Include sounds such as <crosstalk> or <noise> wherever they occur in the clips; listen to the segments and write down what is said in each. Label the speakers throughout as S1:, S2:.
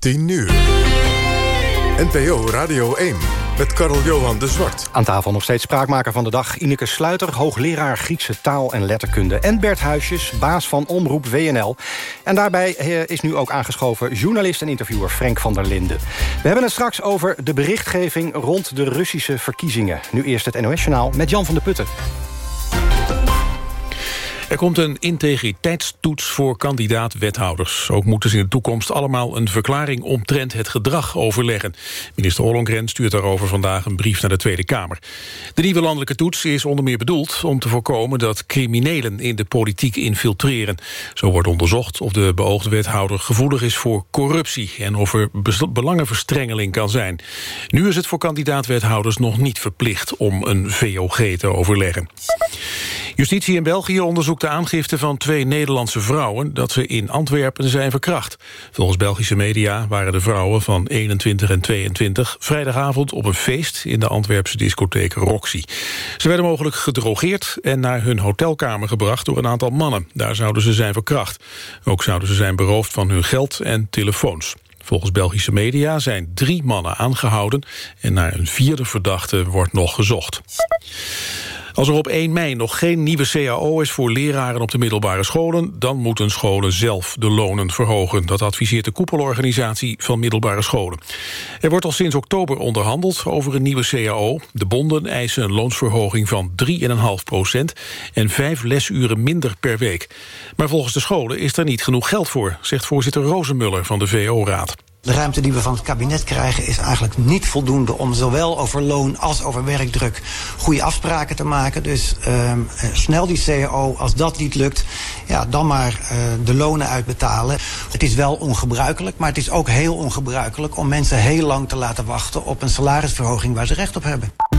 S1: 10 uur. NPO Radio 1 met Karel-Johan de Zwart.
S2: Aan tafel nog steeds spraakmaker van de dag Ineke Sluiter... hoogleraar Griekse taal en letterkunde. En Bert Huisjes, baas van Omroep WNL. En daarbij eh, is nu ook aangeschoven journalist en interviewer Frank van der Linden. We hebben het straks over de berichtgeving rond de Russische verkiezingen. Nu eerst het NOS-journaal met Jan van der Putten.
S3: Er komt een integriteitstoets voor kandidaat-wethouders. Ook moeten ze in de toekomst allemaal een verklaring omtrent het gedrag overleggen. Minister Ollongren stuurt daarover vandaag een brief naar de Tweede Kamer. De nieuwe landelijke toets is onder meer bedoeld om te voorkomen dat criminelen in de politiek infiltreren. Zo wordt onderzocht of de beoogde wethouder gevoelig is voor corruptie en of er belangenverstrengeling kan zijn. Nu is het voor kandidaat-wethouders nog niet verplicht om een VOG te overleggen. Justitie in België onderzoekt de aangifte van twee Nederlandse vrouwen... dat ze in Antwerpen zijn verkracht. Volgens Belgische media waren de vrouwen van 21 en 22... vrijdagavond op een feest in de Antwerpse discotheek Roxy. Ze werden mogelijk gedrogeerd en naar hun hotelkamer gebracht... door een aantal mannen. Daar zouden ze zijn verkracht. Ook zouden ze zijn beroofd van hun geld en telefoons. Volgens Belgische media zijn drie mannen aangehouden... en naar een vierde verdachte wordt nog gezocht. Als er op 1 mei nog geen nieuwe CAO is voor leraren op de middelbare scholen... dan moeten scholen zelf de lonen verhogen. Dat adviseert de koepelorganisatie van middelbare scholen. Er wordt al sinds oktober onderhandeld over een nieuwe CAO. De bonden eisen een loonsverhoging van 3,5 procent... en vijf lesuren minder per week. Maar volgens de scholen is er niet genoeg geld voor... zegt voorzitter Rozenmuller van de VO-raad.
S4: De ruimte die we van het kabinet krijgen is eigenlijk niet voldoende om zowel over loon als over werkdruk goede afspraken te maken. Dus uh, snel die CAO, als dat niet lukt, ja, dan maar uh, de lonen uitbetalen. Het is wel ongebruikelijk, maar het is ook heel ongebruikelijk om mensen heel lang te laten wachten op een salarisverhoging waar ze recht op hebben.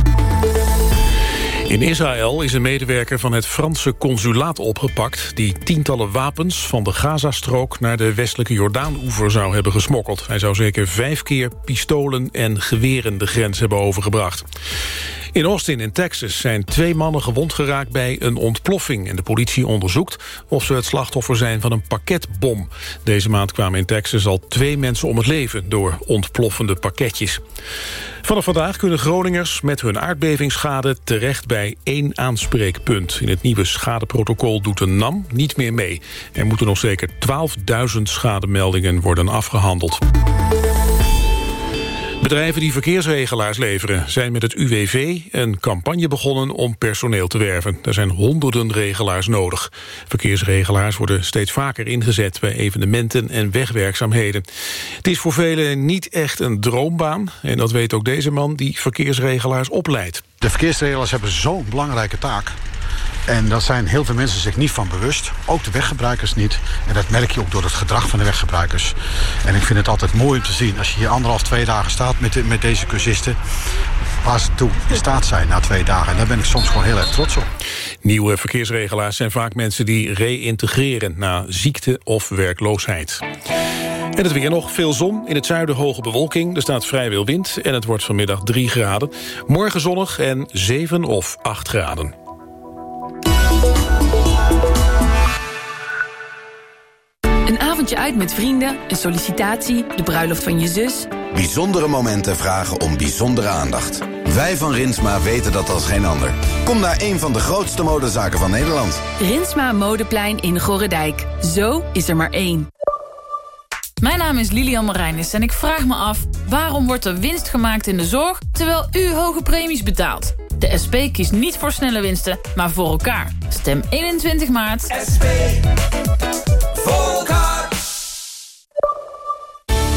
S3: In Israël is een medewerker van het Franse consulaat opgepakt... die tientallen wapens van de Gazastrook naar de westelijke Jordaan-oever zou hebben gesmokkeld. Hij zou zeker vijf keer pistolen en geweren de grens hebben overgebracht. In Austin in Texas zijn twee mannen gewond geraakt bij een ontploffing. En de politie onderzoekt of ze het slachtoffer zijn van een pakketbom. Deze maand kwamen in Texas al twee mensen om het leven... door ontploffende pakketjes. Vanaf vandaag kunnen Groningers met hun aardbevingsschade... terecht bij één aanspreekpunt. In het nieuwe schadeprotocol doet de NAM niet meer mee. Er moeten nog zeker 12.000 schademeldingen worden afgehandeld. Bedrijven die verkeersregelaars leveren zijn met het UWV een campagne begonnen om personeel te werven. Er zijn honderden regelaars nodig. Verkeersregelaars worden steeds vaker ingezet bij evenementen en wegwerkzaamheden. Het is voor velen niet echt een droombaan en dat weet ook deze man die verkeersregelaars opleidt.
S5: De verkeersregelaars hebben zo'n belangrijke taak. En daar zijn heel veel mensen zich niet van bewust. Ook de weggebruikers niet. En dat merk je ook door het gedrag van de weggebruikers. En ik vind het altijd mooi om te zien als je hier anderhalf, twee dagen staat met, met deze cursisten waar ze toe in staat zijn na twee dagen. En daar ben ik soms gewoon heel erg trots op.
S3: Nieuwe verkeersregelaars zijn vaak mensen die reïntegreren... na ziekte of werkloosheid. En het weer nog, veel zon, in het zuiden hoge bewolking. Er staat vrij veel wind en het wordt vanmiddag 3 graden. Morgen zonnig en 7 of 8 graden.
S6: Een avondje uit met vrienden, een sollicitatie, de bruiloft van je zus.
S7: Bijzondere momenten vragen om bijzondere aandacht. Wij van Rinsma weten dat als geen ander. Kom naar een van de grootste modezaken van Nederland.
S6: Rinsma Modeplein in Gorredijk. Zo is er maar één. Mijn naam is Lilian Marijnis en ik vraag me af... waarom wordt er winst gemaakt in de zorg... terwijl u hoge premies betaalt? De SP kiest niet voor snelle winsten, maar voor elkaar. Stem 21 maart. SP. Voor elkaar.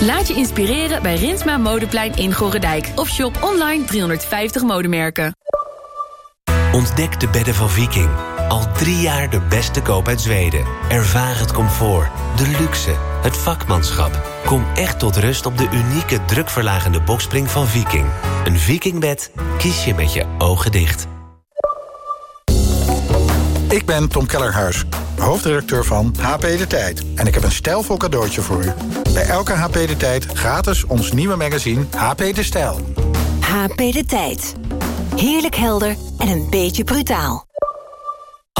S6: Laat je inspireren bij Rinsma Modeplein in Gorredijk. Of shop online 350 modemerken.
S8: Ontdek de bedden van Viking. Al drie jaar de beste koop uit Zweden. Ervaar het comfort, de luxe, het vakmanschap. Kom echt tot rust op de unieke drukverlagende bokspring van Viking. Een Vikingbed kies je met je ogen dicht.
S9: Ik ben Tom Kellerhuis, hoofdredacteur van HP De Tijd. En ik heb een stijlvol cadeautje voor u. Bij elke HP De Tijd gratis ons nieuwe magazine HP De Stijl.
S10: HP De Tijd. Heerlijk helder en een beetje brutaal.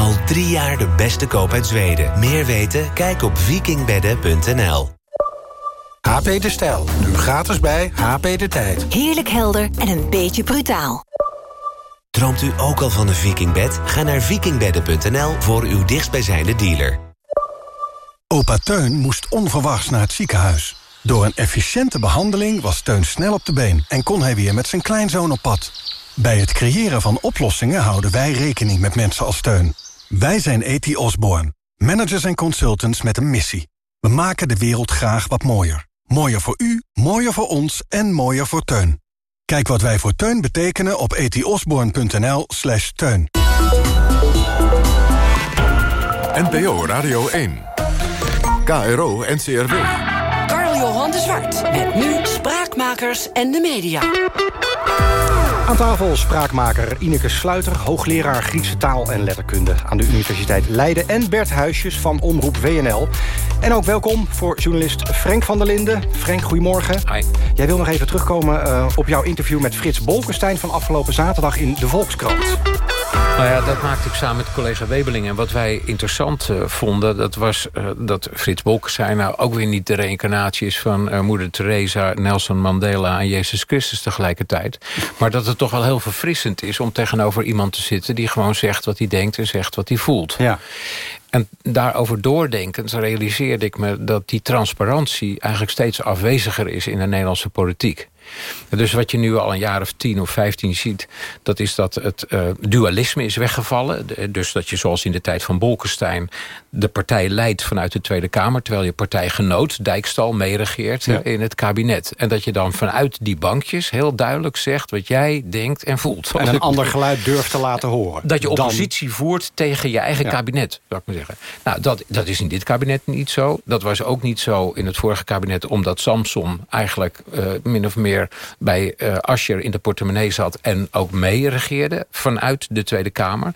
S8: Al drie jaar de beste koop uit Zweden. Meer weten? Kijk op vikingbedden.nl.
S9: HP De Stijl. Nu gratis bij HP De Tijd.
S10: Heerlijk helder en een beetje brutaal.
S8: Droomt u ook al van een vikingbed? Ga naar vikingbedden.nl voor uw dichtstbijzijnde dealer.
S11: Opa Teun moest onverwachts naar het ziekenhuis. Door een efficiënte behandeling was Teun snel op de been... en kon hij weer met zijn kleinzoon op pad. Bij het creëren van oplossingen houden wij rekening met mensen als Teun. Wij zijn E.T. Osborne, managers en consultants met een missie. We maken de wereld graag wat mooier. Mooier voor u, mooier voor ons en mooier voor Teun. Kijk wat wij voor Teun betekenen op etiosborn.nl slash teun.
S1: NPO Radio 1. KRO NCRW.
S12: Carl Johan de Zwart. Met nu Spraakmakers en de media.
S2: Aan tafel spraakmaker Ineke Sluiter, hoogleraar Griekse taal en letterkunde aan de Universiteit Leiden en Bert Huisjes van Omroep WNL. En ook welkom voor journalist Frank van der Linden. Frank, goedemorgen.
S13: Hi.
S2: Jij wil nog even terugkomen uh, op jouw interview met Frits Bolkestein van afgelopen zaterdag in de Volkskrant.
S13: Nou ja, dat maakte ik samen met collega Webeling. En wat wij interessant uh, vonden, dat was uh, dat Frits Bolkestein... nou ook weer niet de reïncarnatie is van uh, moeder Teresa, Nelson Mandela... en Jezus Christus tegelijkertijd. Maar dat het toch wel heel verfrissend is om tegenover iemand te zitten... die gewoon zegt wat hij denkt en zegt wat hij voelt.
S2: Ja.
S13: En daarover doordenkend realiseerde ik me dat die transparantie... eigenlijk steeds afweziger is in de Nederlandse politiek. Dus wat je nu al een jaar of tien of vijftien ziet... dat is dat het uh, dualisme is weggevallen. Dus dat je zoals in de tijd van Bolkestein... de partij leidt vanuit de Tweede Kamer... terwijl je partijgenoot Dijkstal meeregeert ja. in het kabinet. En dat je dan vanuit die bankjes heel duidelijk zegt... wat jij denkt en voelt.
S2: En een ander geluid durft te laten horen.
S13: Dat je oppositie dan... voert tegen je eigen ja. kabinet, zou ik maar zeggen. Nou, dat, dat is in dit kabinet niet zo. Dat was ook niet zo in het vorige kabinet... omdat Samson eigenlijk uh, min of meer bij uh, Asscher in de portemonnee zat... en ook mee regeerde vanuit de Tweede Kamer.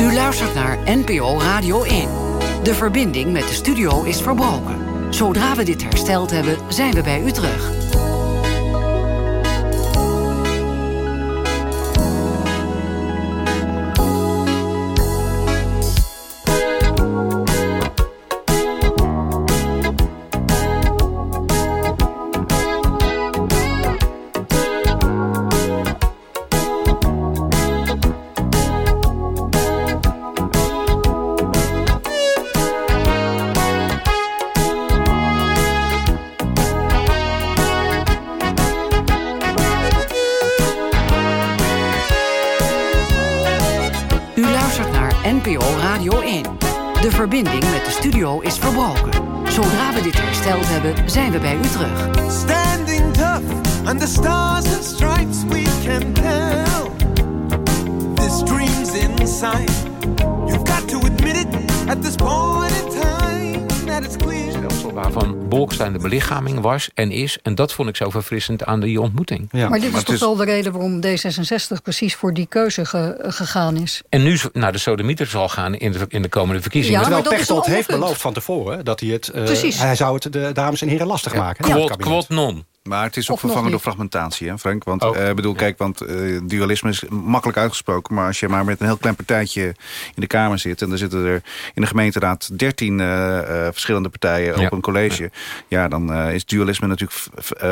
S12: U luistert naar NPO Radio 1. De verbinding met de studio is verbroken. Zodra we dit hersteld hebben, zijn we bij u terug. Is verbroken. Zodra we dit hersteld hebben, zijn we bij u terug.
S14: Standing tough under stars and stripes we can tell. This dream's inside. You've got to admit it at this point in time that it's clear.
S13: Waarvan Bolkestein de belichaming was en is. En dat vond ik zo verfrissend aan die ontmoeting.
S15: Ja. Maar dit maar is toch is... wel de reden waarom D66 precies voor die keuze ge, gegaan is.
S13: En nu naar de sodemieter zal gaan in de, in de komende verkiezingen.
S2: Ja, Terwijl Pechtold heeft beloofd van tevoren dat hij het... Uh, hij zou het de dames en heren lastig
S13: ja.
S2: maken.
S13: Ja. Quod, quod non.
S16: Maar het is ook vervangen door fragmentatie, hè Frank? Want oh. uh, bedoel, ja. kijk, want uh, dualisme is makkelijk uitgesproken... maar als je maar met een heel klein partijtje in de Kamer zit... en er zitten er in de gemeenteraad dertien uh, verschillende partijen ja. op een college... ja, ja dan is dualisme natuurlijk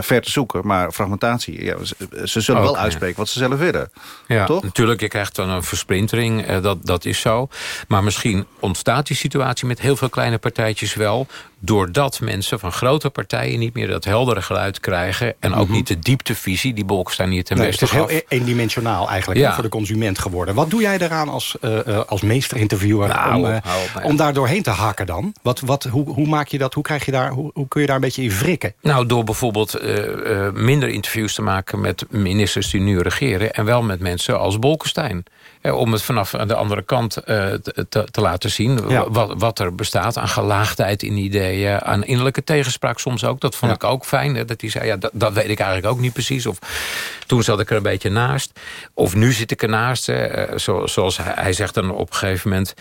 S16: ver te zoeken. Maar fragmentatie, ja, ze, ze zullen ook, wel uitspreken wat ze zelf willen.
S13: Ja,
S16: toch?
S13: natuurlijk, je krijgt dan een versplintering, dat, dat is zo. Maar misschien ontstaat die situatie met heel veel kleine partijtjes wel... doordat mensen van grote partijen niet meer dat heldere geluid krijgen en ook mm -hmm. niet de dieptevisie die Bolkestein hier ten
S2: nee,
S13: beste
S2: Het is heel eendimensionaal eigenlijk ja. voor de consument geworden. Wat doe jij daaraan als, uh, als meesterinterviewer
S13: nou,
S2: om, uh, nou, om daar doorheen te hakken dan? Wat, wat, hoe, hoe maak je dat? Hoe, krijg je daar, hoe, hoe kun je daar een beetje in wrikken?
S13: Nou, door bijvoorbeeld uh, minder interviews te maken met ministers die nu regeren... en wel met mensen als Bolkestein. Om het vanaf de andere kant te, te, te, laten zien. Wat, wat, er bestaat aan gelaagdheid in ideeën. Aan innerlijke tegenspraak soms ook. Dat vond ik ook fijn. Dat hij zei, ja, dat, dat, weet ik eigenlijk ook niet precies. Of toen zat ik er een beetje naast. Of nu zit ik ernaast. Zo, zoals hij, zegt dan op een gegeven moment...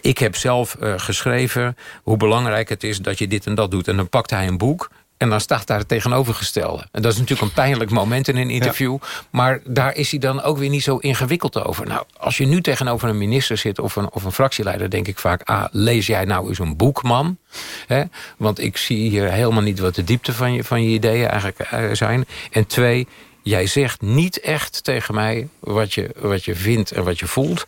S13: ik heb zelf geschreven hoe belangrijk het is dat je dit en dat doet. En dan pakt hij een boek en dan staat daar het tegenovergestelde. En dat is natuurlijk een pijnlijk moment in een interview. Maar daar is hij dan ook weer niet zo ingewikkeld over. Nou, als je nu tegenover een minister zit of een, of een fractieleider... denk ik vaak, ah, lees jij nou eens een boek, man? Want ik zie hier helemaal niet wat de diepte van je, van je ideeën eigenlijk eh, zijn. En twee, jij zegt niet echt tegen mij wat je, wat je vindt en wat je voelt...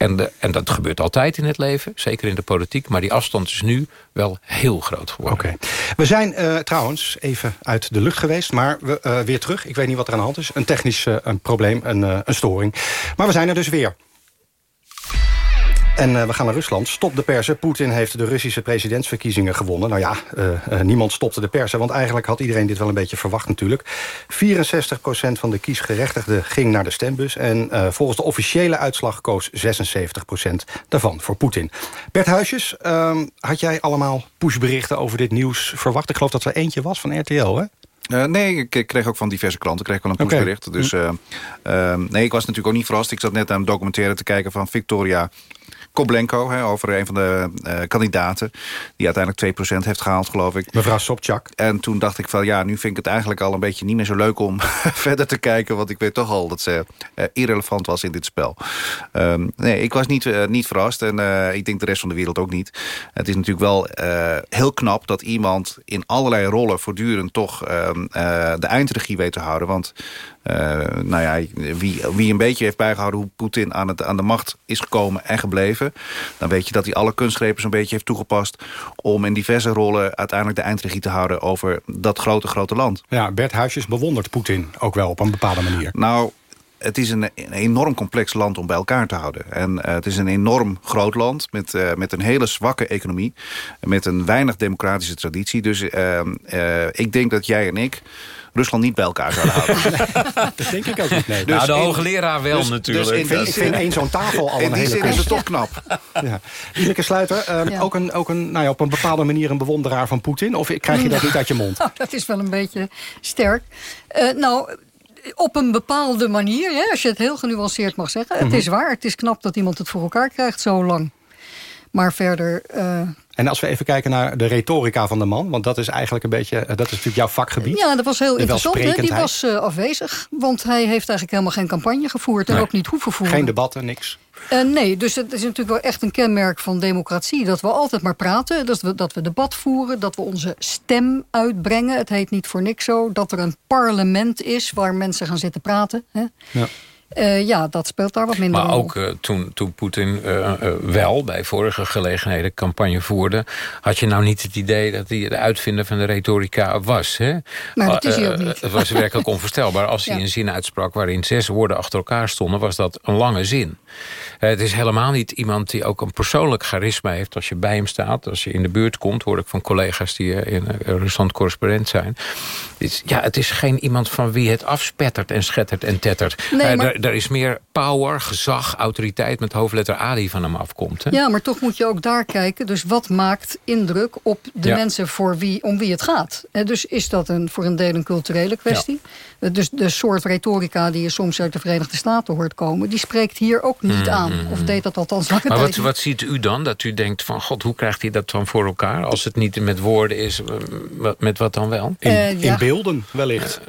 S13: En, en, dat gebeurt altijd in het leven, zeker in de politiek. Maar die afstand is nu wel heel groot geworden.
S2: Oké. We zijn uh, trouwens even uit de lucht geweest, maar we, uh, weer terug. Ik weet niet wat er aan de hand is. Een technisch uh, een probleem, een, een storing. Maar we zijn er dus weer. En uh, we gaan naar Rusland. Stop de persen. Poetin heeft de Russische presidentsverkiezingen gewonnen. Nou ja, uh, uh, niemand stopte de persen. Want eigenlijk had iedereen dit wel een beetje verwacht natuurlijk. 64% van de kiesgerechtigden ging naar de stembus. En volgens de officiële uitslag koos 76% daarvan voor Poetin. Bert Huisjes, ehm, had jij allemaal pushberichten over dit nieuws verwacht? Ik geloof dat er eentje was van RTL, hè?
S16: Uh, nee, ik kreeg ook van diverse klanten kreeg wel een pushbericht. Okay. Dus uh, uh, nee, ik was natuurlijk ook niet verrast. Ik zat net aan een documentaire te kijken van Victoria Koblenko, hè, over een van de uh, kandidaten... die uiteindelijk 2% heeft gehaald, geloof ik.
S2: Mevrouw Sobchak.
S16: En toen dacht ik van, ja, nu vind ik het eigenlijk al een beetje niet meer zo leuk... om <laughs> verder te kijken, want ik weet toch al dat ze uh, irrelevant was in dit spel. Um, nee, ik was niet, uh, niet verrast en ik denk de rest van de wereld ook niet. Het is natuurlijk wel heel knap dat iemand in allerlei rollen... voortdurend toch ehm, de eindregie weet te houden, want... Uh, nou ja, wie, wie een beetje heeft bijgehouden hoe Poetin aan, het, aan de macht is gekomen en gebleven... dan weet je dat hij alle kunstgrepen zo'n beetje heeft toegepast... om in diverse rollen uiteindelijk de eindregie te houden over dat grote, grote land.
S2: Ja, Bert Huisjes bewondert Poetin ook wel op een bepaalde manier.
S16: Nou, het is een, een, enorm complex land om bij elkaar te houden. En uh, het is een enorm groot land met, uh, met een hele zwakke economie. Met een weinig democratische traditie. Dus uh, ik denk dat jij en ik Rusland niet bij elkaar zouden houden. <laughs>
S2: dat denk ik ook niet. Nee.
S13: Dus nou, de hoogleraar wel
S16: dus,
S13: natuurlijk.
S16: Dus
S2: ik vind, ik vind één zo'n tafel al
S16: in
S2: een
S16: die
S2: hele
S16: zin is het toch knap.
S2: ja. Ineke Sluiter, ja. ook, een, ook een, nou ja, op een bepaalde manier een bewonderaar van Poetin? Of krijg je dat niet uit je mond?
S15: Nou, <laughs> dat is wel een beetje sterk. Uh, nou, op een bepaalde manier, hè, als je het heel genuanceerd mag zeggen. Mm -hmm. Het is waar, het is knap dat iemand het voor elkaar krijgt zo lang. Maar verder... Uh...
S2: En als we even kijken naar de retorica van de man... want dat is eigenlijk een beetje, dat is natuurlijk jouw vakgebied.
S15: Ja, dat was heel interessant. Hè? Die was uh, afwezig, want hij heeft eigenlijk helemaal geen campagne gevoerd... en nee. ook niet hoeven voeren.
S2: Geen debatten, niks.
S15: Uh, nee, dus het is natuurlijk wel echt een kenmerk van democratie... dat we altijd maar praten, dat we, dat we debat voeren... dat we onze stem uitbrengen. Het heet niet voor niks zo dat er een parlement is... waar mensen gaan zitten praten. Hè? Ja. Uh, ja, dat speelt daar wat minder
S13: Maar ook uh, toen, toen Poetin uh, wel bij vorige gelegenheden campagne voerde... had je nou niet het idee dat hij de uitvinder van de retorica was. Hè?
S15: Maar dat is hij ook niet.
S13: Het was werkelijk onvoorstelbaar. Als hij een zin uitsprak waarin zes woorden achter elkaar stonden... was dat een lange zin. het is helemaal niet iemand die ook een persoonlijk charisma heeft... als je bij hem staat, als je in de buurt komt... hoor ik van collega's die in Rusland correspondent zijn. Het is, ja, het is geen iemand van wie het afspettert en schettert en tettert.
S15: Nee, maar
S13: er is meer power, gezag, autoriteit met hoofdletter A die van hem afkomt. Hè?
S15: Ja, maar toch moet je ook daar kijken. Dus wat maakt indruk op de ja. mensen voor wie, om wie het gaat? Dus is dat een, voor een deel een culturele kwestie? Ja. Dus de soort retorica die je soms uit de Verenigde Staten hoort komen... die spreekt hier ook niet mm, aan. Of deed dat althans lange
S13: Maar wat, wat ziet u dan? Dat u denkt van, god, hoe krijgt hij dat dan voor elkaar? Als het niet met woorden is, met wat dan wel?
S2: In, uh, ja. in beelden wellicht. Uh,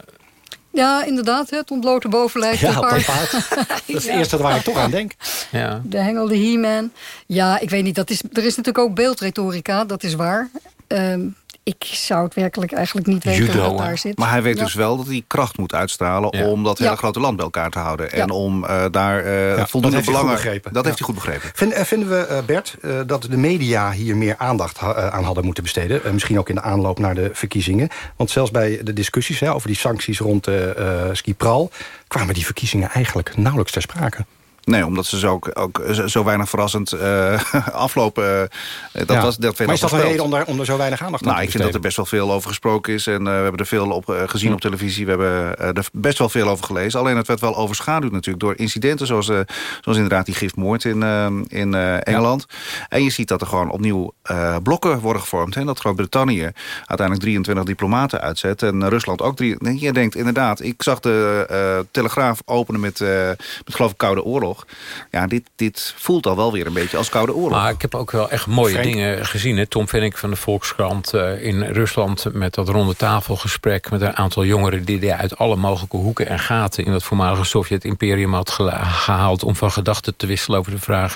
S15: ja, inderdaad, het ontblote bovenlijf.
S2: Ja, paard. <laughs> Dat is het ja. eerste waar ik toch aan denk.
S13: Ja.
S15: De hengel, de he-man. Ja, ik weet niet. Dat is, er is natuurlijk ook beeldretorica, dat is waar. Um, ik zou het werkelijk eigenlijk niet weten
S16: Judo,
S15: wat daar zit.
S16: Maar hij weet
S15: ja.
S16: dus wel dat hij kracht moet uitstralen...
S2: Ja.
S16: om dat hele
S15: Ja.
S16: grote land bij elkaar te houden.
S15: Ja.
S16: En om uh, daar uh,
S2: Ja,
S16: voldoende belangen...
S2: begrepen.
S16: Dat
S2: Ja.
S16: heeft hij goed begrepen.
S2: Vind, eh, vinden we, eh, Bert, eh, dat de media hier meer aandacht ha- aan hadden moeten besteden? Misschien ook in de aanloop naar de verkiezingen. Want zelfs bij de discussies hè, over die sancties rond eh eh Skipral... kwamen die verkiezingen eigenlijk nauwelijks ter sprake.
S16: Nee, omdat ze zo, ook, ook zo weinig verrassend <laughs> aflopen. dat
S2: Ja.
S16: was, dat werd
S2: maar is dat een reden om daar, om er zo weinig aandacht aan
S16: Nou,
S2: te
S16: ik vind dat er best wel veel over gesproken is. En eh, we hebben er veel op eh, gezien op televisie. We hebben eh, er best wel veel over gelezen. Alleen het werd wel overschaduwd natuurlijk door incidenten... zoals, eh, zoals inderdaad die giftmoord in, eh, in eh, Engeland. En je ziet dat er gewoon opnieuw eh, blokken worden gevormd. Hè? Dat Groot-Brittannië uiteindelijk 23 diplomaten uitzet. En Rusland ook drie. Je denkt inderdaad... Ik zag de eh, Telegraaf openen met, eh, met geloof ik Koude Oorlog. Ja, dit, dit voelt al wel weer een beetje als Koude Oorlog.
S13: Maar ik heb ook wel echt mooie
S16: Frank?
S13: dingen gezien. Hè. Tom Vennik van de Volkskrant eh, in Rusland... met dat ronde tafelgesprek met een aantal jongeren... die hij uit alle mogelijke hoeken en gaten... in het voormalige Sovjet-imperium had gehaald... om van gedachten te wisselen over de vraag...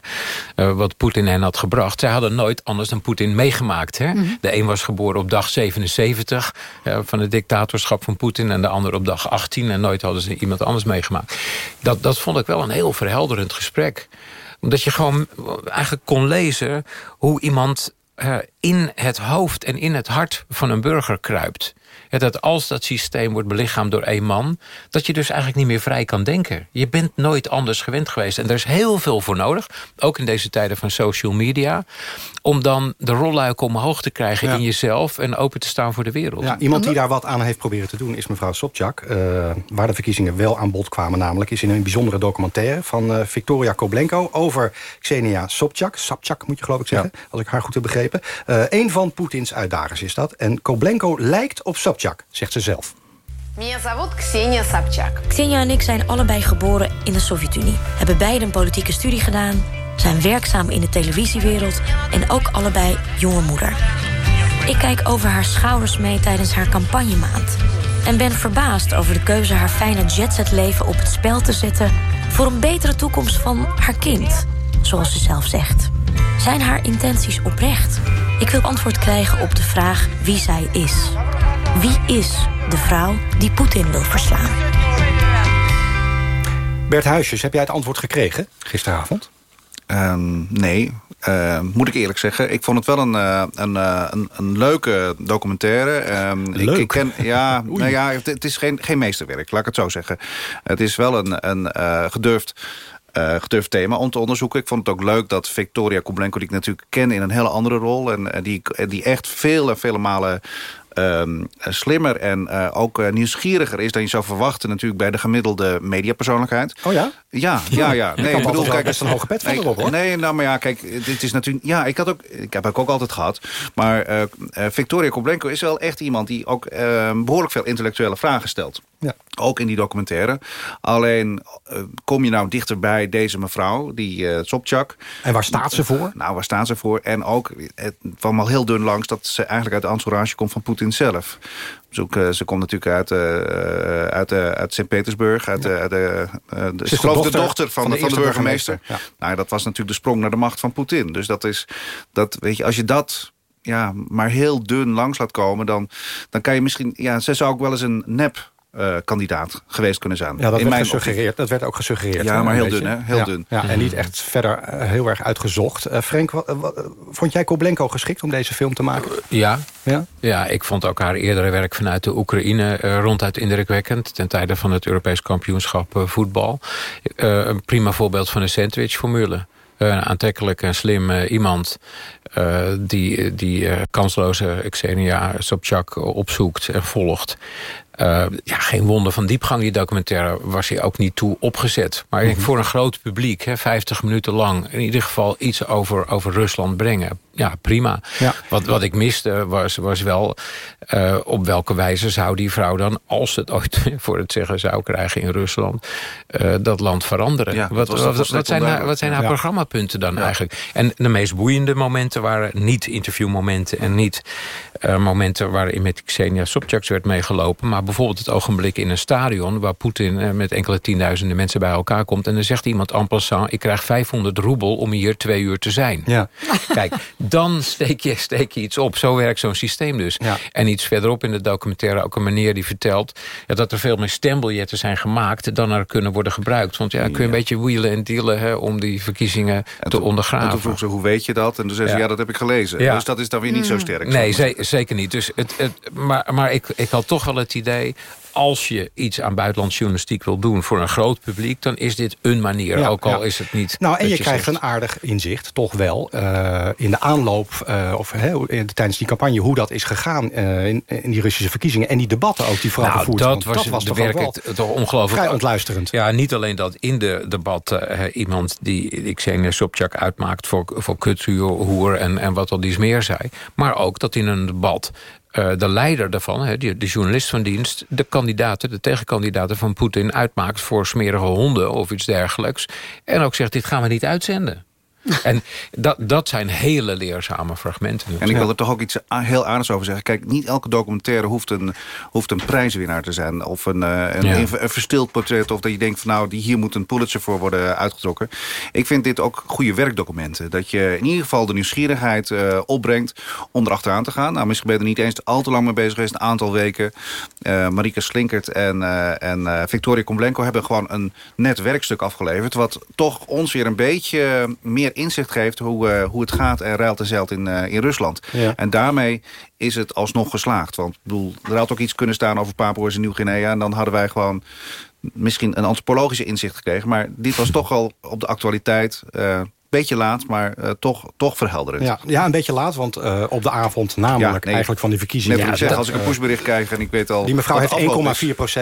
S13: eh, wat Poetin hen had gebracht. Zij hadden nooit anders dan Poetin meegemaakt. Hè? De een was geboren op dag 77 eh, van het dictatorschap van Poetin... en de ander op dag 18. En nooit hadden ze iemand anders meegemaakt. Dat, dat vond ik wel een heel verhelderend gesprek omdat je gewoon eigenlijk kon lezen hoe iemand eh, in het hoofd en in het hart van een burger kruipt. Ja, dat als dat systeem wordt belichaamd door één man... dat je dus eigenlijk niet meer vrij kan denken. Je bent nooit anders gewend geweest. En er is heel veel voor nodig, ook in deze tijden van social media om dan de rolluiken omhoog te krijgen in jezelf... en open te staan voor de wereld.
S2: Ja, iemand die daar wat aan heeft proberen te doen is mevrouw Sobchak. Eh, waar de verkiezingen wel aan bod kwamen namelijk... is in een bijzondere documentaire van eh, Victoria Koblenko... over Xenia Sobchak. Sobchak moet je geloof ik zeggen, als ik haar goed heb begrepen. Eh een van Poetins uitdagers is dat. En Koblenko lijkt op Sobchak, zegt ze zelf.
S17: Меня зовут Ксения Собчак.
S18: Xenia en ik zijn allebei geboren in de Sovjet-Unie. Hebben beide een politieke studie gedaan, zijn werkzaam in de televisiewereld en ook allebei jonge moeder. Ik kijk over haar schouders mee tijdens haar campagnemaand. En ben verbaasd over de keuze haar fijne jetsetleven op het spel te zetten voor een betere toekomst van haar kind, zoals ze zelf zegt. Zijn haar intenties oprecht? Ik wil antwoord krijgen op de vraag wie zij is. Wie is de vrouw die Poetin wil verslaan?
S2: Bert Huisjes, heb jij het antwoord gekregen gisteravond?
S16: Ehm, nee, eh, moet ik eerlijk zeggen. Ik vond het wel een, eh, een, eh, een, een leuke documentaire. Ehm, ik-
S2: Leuk?
S16: Ik, ken, ja, <laughs> nou ja, het, het is geen, geen meesterwerk, laat ik het zo zeggen. Het is wel een, een eh, gedurfd... gedurfd thema om te onderzoeken. Ik vond het ook leuk dat Victoria Koblenko, die ik natuurlijk ken in een hele andere rol... en eh, die, die echt vele, vele malen ehm, slimmer en eh, ook eh, nieuwsgieriger is... dan je zou verwachten natuurlijk bij de gemiddelde mediapersoonlijkheid.
S2: Oh ja?
S16: Ja, ja, ja.
S2: Ik had altijd wel best een hoge pet van
S16: nee,
S2: erop, hoor.
S16: Nee, nou, maar ja, kijk, dit is natuurlijk... Ja, ik, had ook, ik heb ik ook altijd gehad. Maar eh, Victoria Koblenko is wel echt iemand... die ook eh, behoorlijk veel intellectuele vragen stelt.
S2: Ja.
S16: Ook in die documentaire. Alleen kom je nou dichter bij deze mevrouw, die Sobchak.
S2: En waar staat ze voor?
S16: Nou, waar staat ze voor? En ook, het kwam al heel dun langs... dat ze eigenlijk uit de entourage komt van Poetin zelf. Dus ook, eh, ze komt natuurlijk uit, eh, uit, eh, uit Sint-Petersburg. Uit, de, de, ik geloof
S2: de
S16: de
S2: dochter
S16: dochter van,
S2: de
S16: de, burgemeester, Nou, dat was natuurlijk de sprong naar de macht van Poetin. Dus dat is, dat, weet je, als je dat ja, maar heel dun langs laat komen... dan, dan kan je misschien... Ja, ze zou ook wel eens een nep... eh, kandidaat geweest kunnen zijn.
S2: Ja, dat
S16: In
S2: werd,
S16: mijn
S2: gesuggereerd, dat werd ook gesuggereerd.
S16: Ja,
S2: hè,
S16: maar heel
S2: beetje.
S16: dun, hè? Heel
S2: Ja,
S16: dun.
S2: Ja, en niet echt verder eh, heel erg uitgezocht. Eh, Frank, vond jij Koblenko geschikt om deze film te maken?
S13: Ja.
S2: Ja?
S13: ja, ik vond ook haar eerdere werk vanuit de Oekraïne eh, ronduit indrukwekkend. Ten tijde van het Europees kampioenschap voetbal. Eh, een prima voorbeeld van een sandwich-formule. Eh, een aantrekkelijk en slim iemand eh, die, die eh, kansloze Xenia Sobchak opzoekt en volgt. Eh, ja, geen wonder van diepgang, die documentaire was hij ook niet toe opgezet. Maar denk voor een groot publiek, hè, 50 minuten lang... in ieder geval iets over, over Rusland brengen. Ja, prima.
S2: Ja.
S13: Wat, wat ik miste was, was wel eh, op welke wijze zou die vrouw dan... als ze het ooit <laughs> voor het zeggen zou krijgen in Rusland... eh, dat land veranderen.
S16: Ja,
S13: wat, wat, zijn haar, wat zijn haar
S16: Ja.
S13: programmapunten dan eigenlijk? En de meest boeiende momenten waren niet interviewmomenten... en niet momenten waarin met Xenia Sobchak werd meegelopen... maar bijvoorbeeld het ogenblik in een stadion... waar Poetin eh, met enkele tienduizenden mensen bij elkaar komt... en dan zegt iemand en passant... ik krijg 500 roebel om hier twee uur te zijn.
S2: Ja. <laughs>
S13: Kijk, dan steek je, steek je iets op. Zo werkt zo'n systeem dus. En iets verderop in de documentaire ook een meneer die vertelt... Ja, dat er veel meer stembiljetten zijn gemaakt... dan er kunnen worden gebruikt. Want ja, kun je een beetje wheelen en dealen... Hè, om die verkiezingen te ondergraven.
S16: En toen vroeg ze, hoe weet je dat? En toen zei ze,
S13: Ja.
S16: ja, dat heb ik gelezen.
S13: Ja.
S16: Dus dat is dan weer niet zo sterk.
S13: Nee, ze- zeker niet. Dus het, het, maar maar ik, ik had toch wel het idee idee als je iets aan buitenlandsjournalistiek wil doen... voor een groot publiek, dan is dit een manier.
S2: Ja,
S13: ook al
S2: ja.
S13: is het niet...
S2: Nou, en je krijgt
S13: zegt-
S2: een aardig inzicht, toch wel... eh, in de aanloop, eh, of in- tijdens die campagne... hoe dat is gegaan eh, in, in die Russische verkiezingen... en die debatten ook die vooral
S13: nou,
S2: gevoerd
S13: dat was,
S2: dat was
S13: de
S2: toch
S13: toch ongelooflijk.
S2: vrij ontluisterend.
S13: Ja, niet alleen dat in de debatten eh, iemand die Xenia Sobchak uitmaakt voor, voor kuthoer en, en wat al dies meer zei. Maar ook dat in een debat eh, de leider daarvan, de journalist van dienst... de kandidaten, de tegenkandidaten van Poetin uitmaakt... voor smerige honden of iets dergelijks. En ook zegt, dit gaan we niet uitzenden. <laughs> en dat, dat zijn hele leerzame fragmenten.
S16: En ik wil er toch ook iets heel aardigs over zeggen. Kijk, niet elke documentaire hoeft een, hoeft een prijswinnaar te zijn. Of een, eh, een,
S13: Ja.
S16: een, een verstild portret. Of dat je denkt van nou, die, hier moet een Pulitzer voor worden uitgetrokken. Ik vind dit ook goede werkdocumenten. Dat je in ieder geval de nieuwsgierigheid eh, opbrengt om erachteraan te gaan. Nou, misschien ben je er niet eens al te lang mee bezig geweest. Een aantal weken. Eh Marika Slinkert en, en Victoria Komblenko hebben gewoon een net werkstuk afgeleverd. Wat toch ons weer een beetje meer inzicht geeft hoe, eh, hoe het gaat en ruilt en zeilt in, eh, in Rusland.
S2: Ja.
S16: En daarmee is het alsnog geslaagd. Want ik bedoel, er had ook iets kunnen staan over Papua en Nieuw-Guinea. En dan hadden wij gewoon misschien een antropologische inzicht gekregen. Maar dit was toch al op de actualiteit... eh beetje laat, maar eh, toch, toch verhelderend.
S2: Ja, ja, een beetje laat, want eh, op de avond namelijk
S16: nee.
S2: eigenlijk van die verkiezingen...
S16: Net zeg,
S2: dat,
S16: als ik een pushbericht krijg en ik weet al...
S2: Die mevrouw heeft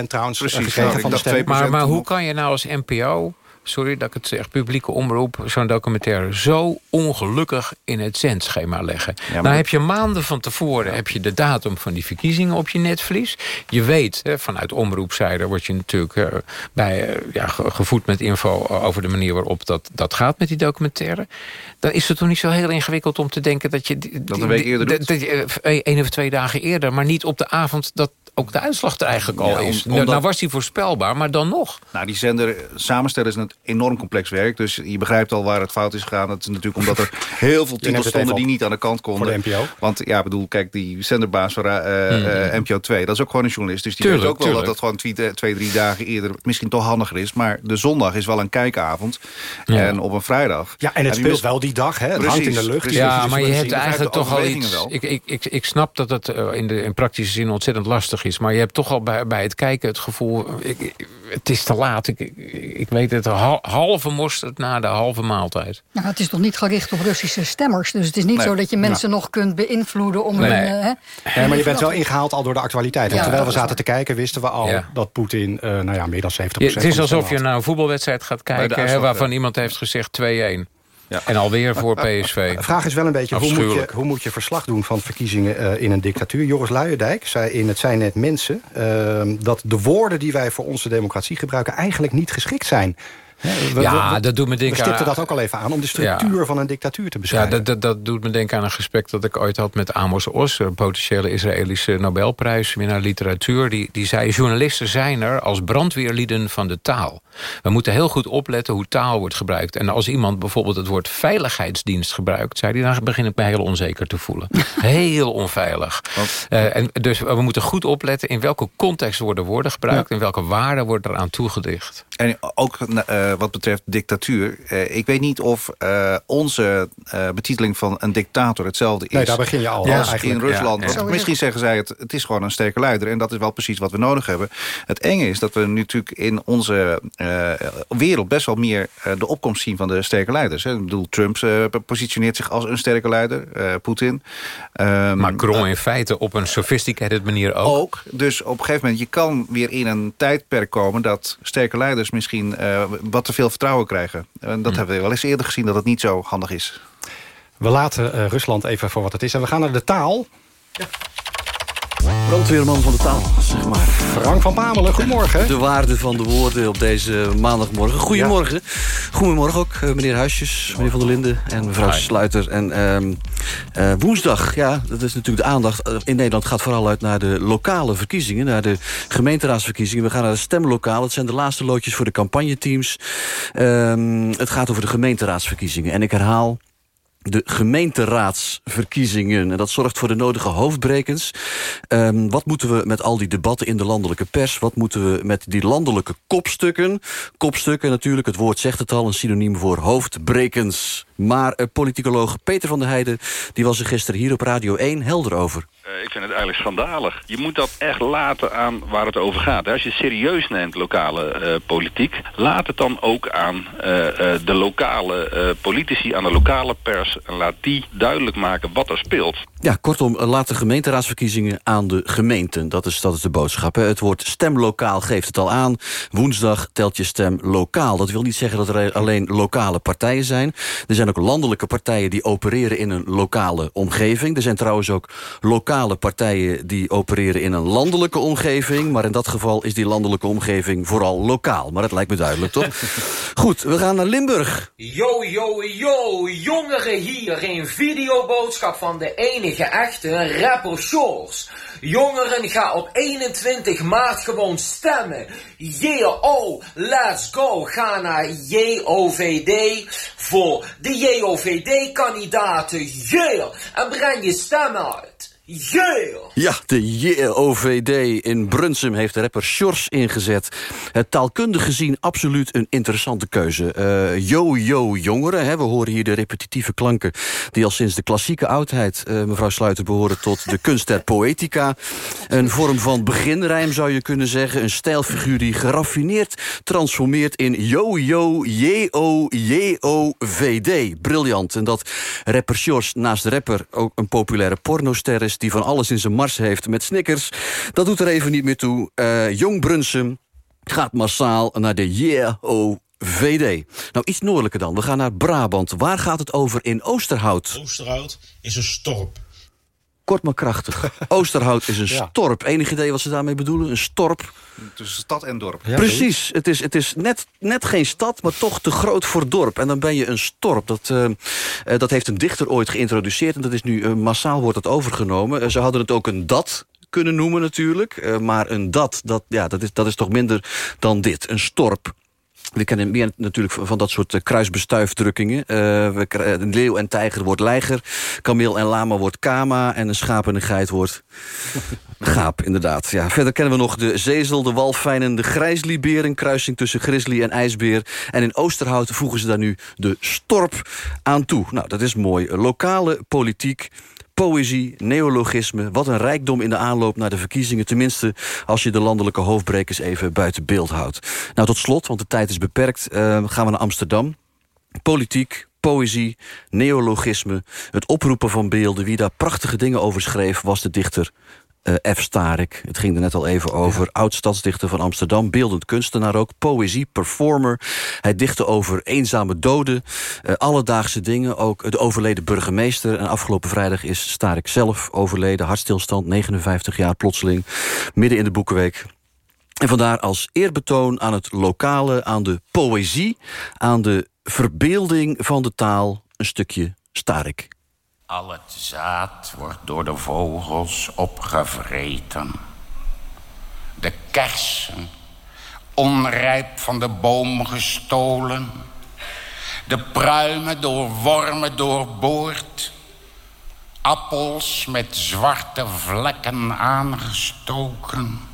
S2: 1,4% trouwens eh,
S16: Precies,
S2: gekregen
S16: nou,
S2: van de
S16: ik dacht
S2: stem.
S16: 2%
S13: Maar, maar hoe kan je nou als NPO, sorry dat ik het zeg, publieke omroep... zo'n documentaire zo ongelukkig in het zendschema leggen?
S16: maar
S13: nou heb je maanden van tevoren heb je de datum van die verkiezingen op je netvlies. Je weet, hè, vanuit omroepzijde word je natuurlijk eh, bij, eh, ja, ge- gevoed met info... over de manier waarop dat, dat gaat met die documentaire. Dan is het toch niet zo heel ingewikkeld om te denken... dat je die-
S16: Dat een week
S13: die-
S16: eerder
S13: dat-
S16: doet?
S13: dat je, eh, één of twee dagen eerder... maar niet op de avond dat ook de uitslag er eigenlijk al
S16: Ja, om-
S13: is. Nou,
S16: omdat-
S13: nou was die voorspelbaar, maar dan nog.
S16: Nou, die zender samenstellen is enorm complex werk. Dus je begrijpt al waar het fout is gegaan. Het is natuurlijk omdat er heel veel <laughs> titels stonden die niet aan de kant konden.
S2: voor de NPO.
S16: Want ja, ik bedoel, kijk, die zenderbaas van eh, eh,
S13: Mhm.
S16: NPO 2, dat is ook gewoon een journalist. Dus die
S13: Tuurlijk,
S16: weet ook wel
S13: tuurlijk.
S16: dat dat gewoon twee, eh, twee, drie dagen eerder misschien toch handiger is. Maar de zondag is wel een kijkavond.
S13: Ja.
S16: En op een vrijdag.
S2: Ja, en het speelt wel die dag, hè? Het
S16: Precies,
S2: hangt in de lucht.
S16: precies.
S2: Dus
S13: Ja, maar je hebt eigenlijk toch al iets...
S16: wel.
S13: Ik, ik, ik, ik snap dat het eh, in, de, in praktische zin ontzettend lastig is. Maar je hebt toch al bij, bij het kijken het gevoel... Ik, het is te laat. Ik, ik, ik weet het, hal- halve mosterd na de halve maaltijd.
S15: Nou, het is toch niet gericht op Russische stemmers. Dus het is niet
S16: Nee.
S15: zo dat je mensen nog kunt beïnvloeden om
S13: Nee.
S15: hun... eh, hè?
S2: Ja, maar je bent wel ingehaald al door de actualiteit.
S15: Ja,
S2: terwijl we zaten te kijken, wisten we al
S13: Ja.
S2: dat Poetin eh, nou ja, meer dan 70%
S13: Je, het is alsof je naar een voetbalwedstrijd gaat kijken... hè, waarvan
S16: ja.
S13: iemand heeft gezegd 2-1.
S16: Ja.
S13: En alweer voor <laughs> PSV.
S2: De vraag is wel een beetje, hoe moet, je, hoe moet je verslag doen van verkiezingen eh, in een dictatuur? Joris Luijendijk zei in Het zijn net mensen... eh, dat de woorden die wij voor onze democratie gebruiken... eigenlijk niet geschikt zijn. We-
S13: Ja,
S2: we- we-
S13: dat doet me
S2: We
S13: denken
S2: stipten
S13: aan-
S2: dat ook al even aan... om de structuur van een dictatuur te
S13: Ja,
S2: beschrijven.
S13: dat, dat, dat doet me denken aan een gesprek dat ik ooit had met Amos Oz... een potentiële Israëlische Nobelprijswinnaar literatuur. Die, die zei, journalisten zijn er als brandweerlieden van de taal. We moeten heel goed opletten hoe taal wordt gebruikt. En als iemand bijvoorbeeld het woord veiligheidsdienst gebruikt... zei hij, dan begin ik me heel onzeker te voelen. <laughs> heel onveilig. Eh, en dus we moeten goed opletten in welke context worden woorden gebruikt... en welke waarde wordt eraan toegedicht.
S16: En ook eh, wat betreft dictatuur. eh, ik weet niet of eh, onze eh, betiteling van een dictator hetzelfde is.
S2: Nee, daar begin je al,
S16: Als
S2: eigenlijk.
S16: in Rusland.
S13: Ja,
S15: ja.
S16: Misschien zeggen zij het, het is gewoon een sterke leider. En dat is wel precies wat we nodig hebben. Het enge is dat we nu natuurlijk in onze eh, wereld best wel meer de opkomst zien van de sterke leiders. Hè. Ik bedoel, Trump eh, positioneert zich als een sterke leider. eh, Poetin. Ehm,
S13: Macron in feite op een sophisticated manier ook.
S16: ook. Dus op een gegeven moment, je kan weer in een tijdperk komen... dat sterke leiders misschien eh, wat te veel vertrouwen krijgen. En dat hebben we wel eens eerder gezien, dat het niet zo handig is.
S2: We laten eh, Rusland even voor wat het is. En we gaan naar de taal.
S19: Brandweerman van de taal, zeg maar.
S2: Frank van Pamelen, goedemorgen.
S19: De waarde van de woorden op deze maandagmorgen. Goedemorgen. Goedemorgen ook, eh, meneer Huisjes, meneer Van der Linden en mevrouw
S13: Hi.
S19: Sluiter. En ehm, eh, woensdag, ja, dat is natuurlijk de aandacht. eh, in Nederland gaat vooral uit naar de lokale verkiezingen. Naar de gemeenteraadsverkiezingen. We gaan naar het stemlokaal. Het zijn de laatste loodjes voor de campagneteams. Ehm, het gaat over de gemeenteraadsverkiezingen. En ik herhaal, de gemeenteraadsverkiezingen. En dat zorgt voor de nodige hoofdbrekens. Ehm, wat moeten we met al die debatten in de landelijke pers? Wat moeten we met die landelijke kopstukken? Kopstukken natuurlijk, het woord zegt het al, een synoniem voor hoofdbrekens. Maar uh, politicoloog Peter van der Heijden... die was er gisteren hier op Radio 1 helder over.
S20: Uh, ik vind het eigenlijk schandalig. Je moet dat echt laten aan waar het over gaat. Als je het serieus neemt, lokale uh, politiek... laat het dan ook aan uh, de lokale politici, aan de lokale pers... en laat die duidelijk maken wat er speelt.
S19: Ja, kortom, laat de gemeenteraadsverkiezingen aan de gemeenten. Dat is, dat is de boodschap. Het woord stemlokaal geeft het al aan. Woensdag telt je stem lokaal. Dat wil niet zeggen dat er alleen lokale partijen zijn. Er zijn ook landelijke partijen die opereren in een lokale omgeving. Er zijn trouwens ook lokale partijen die opereren in een landelijke omgeving. Maar in dat geval is die landelijke omgeving vooral lokaal. Maar dat lijkt me duidelijk, toch? Goed, we gaan naar Limburg.
S21: Yo, yo, yo, jongeren hier. Een videoboodschap van de enige echte rapper Shores. Jongeren, ga op 21 maart gewoon stemmen. Oh, let's go. Ga naar JOVD voor de JOVD-kandidaten. Yeah, en breng je stem uit. Yeah!
S19: Ja, de JOVD in Brunsum heeft de rapper Sjors ingezet. Het taalkundig gezien absoluut een interessante keuze. Uh, yo, yo, jongeren. Hè, we horen hier de repetitieve klanken... die al sinds de klassieke oudheid, uh, mevrouw Sluiter... behoren tot de <laughs> kunst der poëtica. Een vorm van beginrijm zou je kunnen zeggen. Een stijlfiguur die geraffineerd transformeert in yo, yo, J-O, J-O-V-D. Briljant. En dat rapper Sjors naast de rapper ook een populaire pornoster is die van alles in zijn mars heeft met Snickers. Dat doet er even niet meer toe. Uh, Jong Brunsum gaat massaal naar de Yeah VD. Nou, iets noordelijker dan. We gaan naar Brabant. Waar gaat het over in Oosterhout?
S22: Oosterhout is een storp.
S19: Kort maar krachtig. <laughs> Oosterhout is een storp. Enig idee wat ze daarmee bedoelen? Een storp?
S16: Tussen stad en dorp.
S19: Precies. Het is, het is net, net geen stad, maar toch te groot voor dorp. En dan ben je een storp. Dat, uh, dat heeft een dichter ooit geïntroduceerd. En dat is nu uh, massaal wordt dat overgenomen. ze hadden het ook een dat kunnen noemen natuurlijk. maar een dat, dat, ja, dat, is, dat is toch minder dan dit. Een storp. We kennen meer natuurlijk van dat soort uh, kruisbestuifdrukkingen. Uh, we, een leeuw en tijger wordt lijger. Kameel en lama wordt kama. En een schaap en een geit wordt <laughs> gaap, inderdaad. Ja, verder kennen we nog de zezel, de walfijn en de grijslibeer. Een kruising tussen grizzly en ijsbeer. En in Oosterhout voegen ze daar nu de storp aan toe. Nou, dat is mooi. Lokale politiek poëzie, neologisme. Wat een rijkdom in de aanloop naar de verkiezingen. Tenminste, als je de landelijke hoofdbrekers even buiten beeld houdt. Nou, tot slot, want de tijd is beperkt, uh, gaan we naar Amsterdam. Politiek, poëzie, neologisme, het oproepen van beelden. Wie daar prachtige dingen over schreef, was de dichter F. Starik. Het ging er net al even over. Oud-stadsdichter van Amsterdam, beeldend kunstenaar ook. Poëzie, performer. Hij dichtte over eenzame doden. Uh, alledaagse dingen, ook de overleden burgemeester. En afgelopen vrijdag is Starik zelf overleden. Hartstilstand, 59 jaar plotseling. Midden in de Boekenweek. En vandaar als eerbetoon aan het lokale, aan de poëzie... aan de verbeelding van de taal, een stukje Starik.
S23: Al het zaad wordt door de vogels opgevreten. De kersen, onrijp van de boom gestolen. De pruimen door wormen doorboord. Appels met zwarte vlekken aangestoken.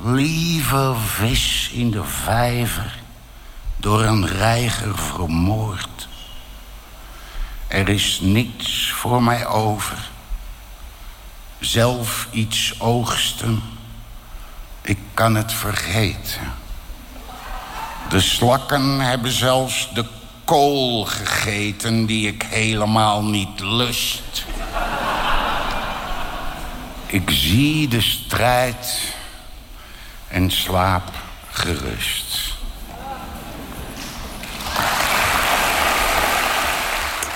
S23: Lieve vis in de vijver, door een reiger vermoord. Er is niets voor mij over. Zelf iets oogsten. Ik kan het vergeten. De slakken hebben zelfs de kool gegeten die ik helemaal niet lust. Ik zie de strijd en slaap gerust.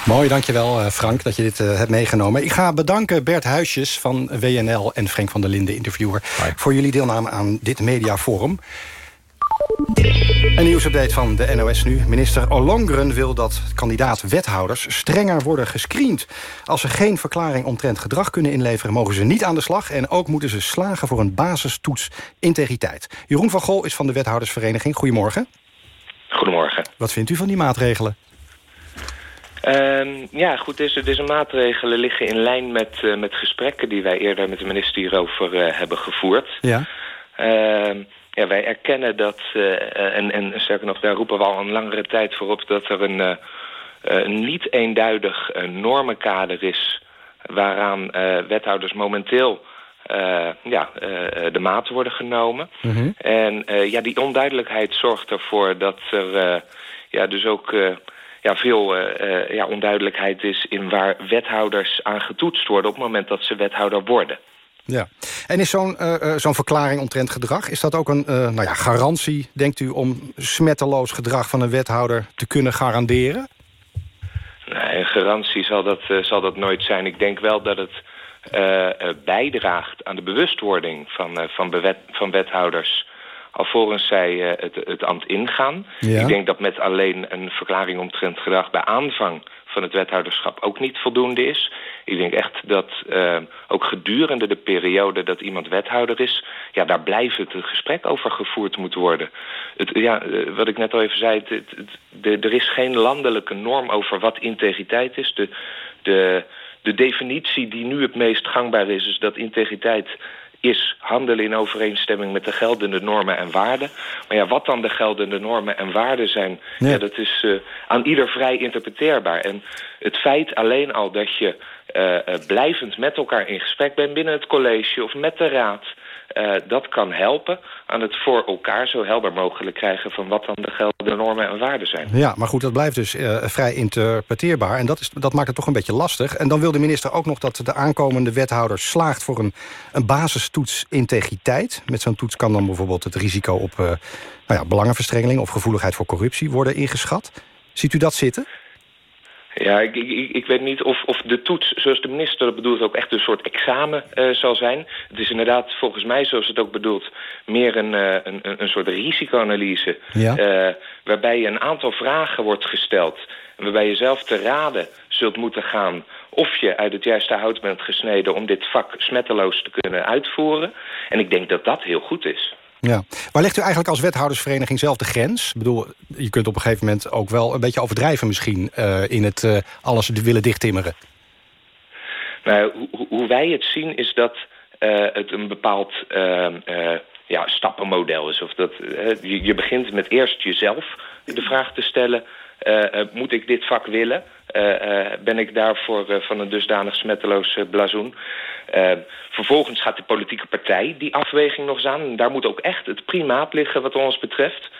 S2: Mooi, dankjewel uh, Frank dat je dit uh, hebt meegenomen. Ik ga bedanken Bert Huisjes van WNL en Frank van der Linden, interviewer... voor jullie deelname aan dit mediaforum. Een nieuwsupdate van de NOS nu. Minister Ollongren wil dat kandidaat-wethouders strenger worden gescreend. Als ze geen verklaring omtrent gedrag kunnen inleveren... mogen ze niet aan de slag en ook moeten ze slagen voor een basistoets integriteit. Jeroen van Gol is van de wethoudersvereniging. Goedemorgen.
S24: Goedemorgen.
S2: Wat vindt u van die maatregelen?
S24: Um, ja, goed, deze, deze maatregelen liggen in lijn met, uh, met gesprekken... die wij eerder met de minister hierover uh, hebben gevoerd.
S2: Ja.
S24: Uh, ja, wij erkennen dat, eh, en, en sterker nog, daar roepen we al een langere tijd voor op... dat er een, een niet eenduidig normenkader is waaraan wethouders momenteel ja, de maat worden genomen.
S2: Mhm.
S24: En ja, die onduidelijkheid zorgt ervoor dat er ja, dus ook ja, veel ja, onduidelijkheid is... in waar wethouders aan getoetst worden op het moment dat ze wethouder worden.
S2: Ja. En is zo'n zo'n verklaring omtrent gedrag... is dat ook een nou ja, garantie, denkt u... om smetteloos gedrag van een wethouder te kunnen garanderen?
S24: Nee, een garantie zal dat, zal dat nooit zijn. Ik denk wel dat het bijdraagt aan de bewustwording van, van, bewet, van wethouders alvorens zij het, het ambt ingaan.
S2: Ja.
S24: Ik denk dat met alleen een verklaring omtrent gedrag bij aanvang van het wethouderschap ook niet voldoende is. Ik denk echt dat uh, ook gedurende de periode dat iemand wethouder is... ja, daar blijvend het gesprek over gevoerd moet worden. Het, ja, uh, wat ik net al even zei, het, het, de, er is geen landelijke norm over wat integriteit is. De, de, de definitie die nu het meest gangbaar is, is dat integriteit is handelen in overeenstemming met de geldende normen en waarden. Maar ja, wat dan de geldende normen en waarden zijn...
S2: Ja.
S24: Ja. dat is uh, aan ieder vrij interpreteerbaar. En het feit alleen al dat je uh, uh, blijvend met elkaar in gesprek bent... binnen het college of met de raad... Uh, dat kan helpen aan het voor elkaar zo helder mogelijk krijgen... van wat dan de geldende normen en waarden zijn.
S2: Ja, maar goed, dat blijft dus uh, vrij interpreteerbaar. En dat, is, dat maakt het toch een beetje lastig. En dan wil de minister ook nog dat de aankomende wethouder slaagt... voor een, een basistoets integriteit. Met zo'n toets kan dan bijvoorbeeld het risico op uh, nou ja, belangenverstrengeling... of gevoeligheid voor corruptie worden ingeschat. Ziet u dat zitten?
S24: Ja, ik, ik, ik weet niet of, of de toets, zoals de minister dat bedoelt... ook echt een soort examen uh, zal zijn. Het is inderdaad volgens mij, zoals het ook bedoelt... meer een, uh, een, een soort risicoanalyse...
S2: Ja.
S24: Uh, waarbij je een aantal vragen wordt gesteld... waarbij je zelf te raden zult moeten gaan... of je uit het juiste hout bent gesneden... om dit vak smetteloos te kunnen uitvoeren. En ik denk dat dat heel goed is.
S2: Ja. Waar legt u eigenlijk als wethoudersvereniging zelf de grens? Ik bedoel, je kunt op een gegeven moment ook wel een beetje overdrijven misschien... Uh, in het uh, alles willen dichttimmeren.
S24: Nou, hoe, wij het zien is dat uh, het een bepaald ja, stappenmodel is. Of dat, je, je begint met eerst jezelf de vraag te stellen... moet ik dit vak willen? Uh, ben ik daarvoor van een dusdanig smetteloos blazoen. vervolgens gaat de politieke partij die afweging nog eens aan. En daar moet ook echt het primaat liggen wat ons betreft.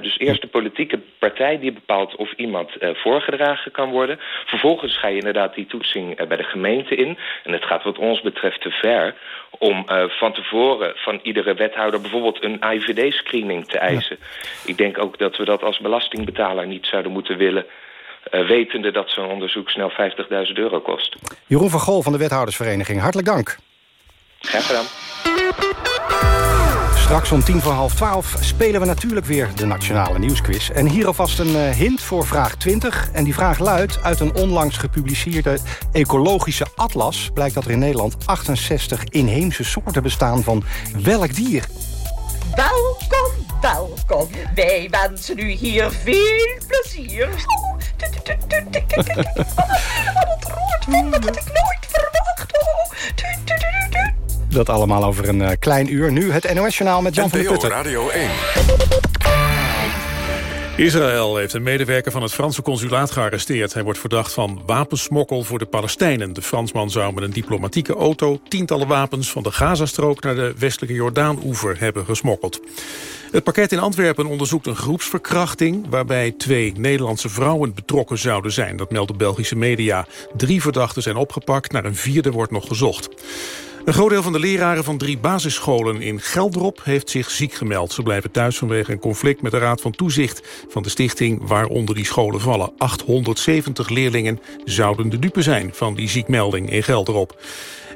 S24: Dus eerst de politieke partij die bepaalt of iemand voorgedragen kan worden. Vervolgens ga je inderdaad die toetsing bij de gemeente in. En het gaat wat ons betreft te ver om van tevoren van iedere wethouder bijvoorbeeld een IVD-screening te eisen. Ja. Ik denk ook dat we dat als belastingbetaler niet zouden moeten willen... Wetende dat zo'n onderzoek snel 50.000 euro kost.
S2: Jeroen van Gol van de Wethoudersvereniging, hartelijk dank.
S24: Graag gedaan.
S2: Straks om tien voor half twaalf spelen we natuurlijk weer de Nationale Nieuwsquiz. En hier alvast een uh, hint voor vraag 20. En die vraag luidt, uit een onlangs gepubliceerde ecologische atlas... blijkt dat er in Nederland 68 inheemse soorten bestaan van welk dier?
S25: Welkom, welkom. Wij wensen u hier veel plezier. Oh, wat vind, dat had ik nooit verwacht.
S2: Dat allemaal over een uh, klein uur. Nu het NOS-journaal met Jan van der Putten.
S1: Radio 1.
S3: Israël heeft een medewerker van het Franse consulaat gearresteerd. Hij wordt verdacht van wapensmokkel voor de Palestijnen. De Fransman zou met een diplomatieke auto tientallen wapens... van de Gazastrook naar de westelijke Jordaan-oever hebben gesmokkeld. Het pakket in Antwerpen onderzoekt een groepsverkrachting... waarbij twee Nederlandse vrouwen betrokken zouden zijn. Dat melden Belgische media. Drie verdachten zijn opgepakt, naar een vierde wordt nog gezocht. Een groot deel van de leraren van drie basisscholen in Geldrop heeft zich ziek gemeld. Ze blijven thuis vanwege een conflict met de Raad van Toezicht van de stichting waaronder die scholen vallen. 870 leerlingen zouden de dupe zijn van die ziekmelding in Geldrop.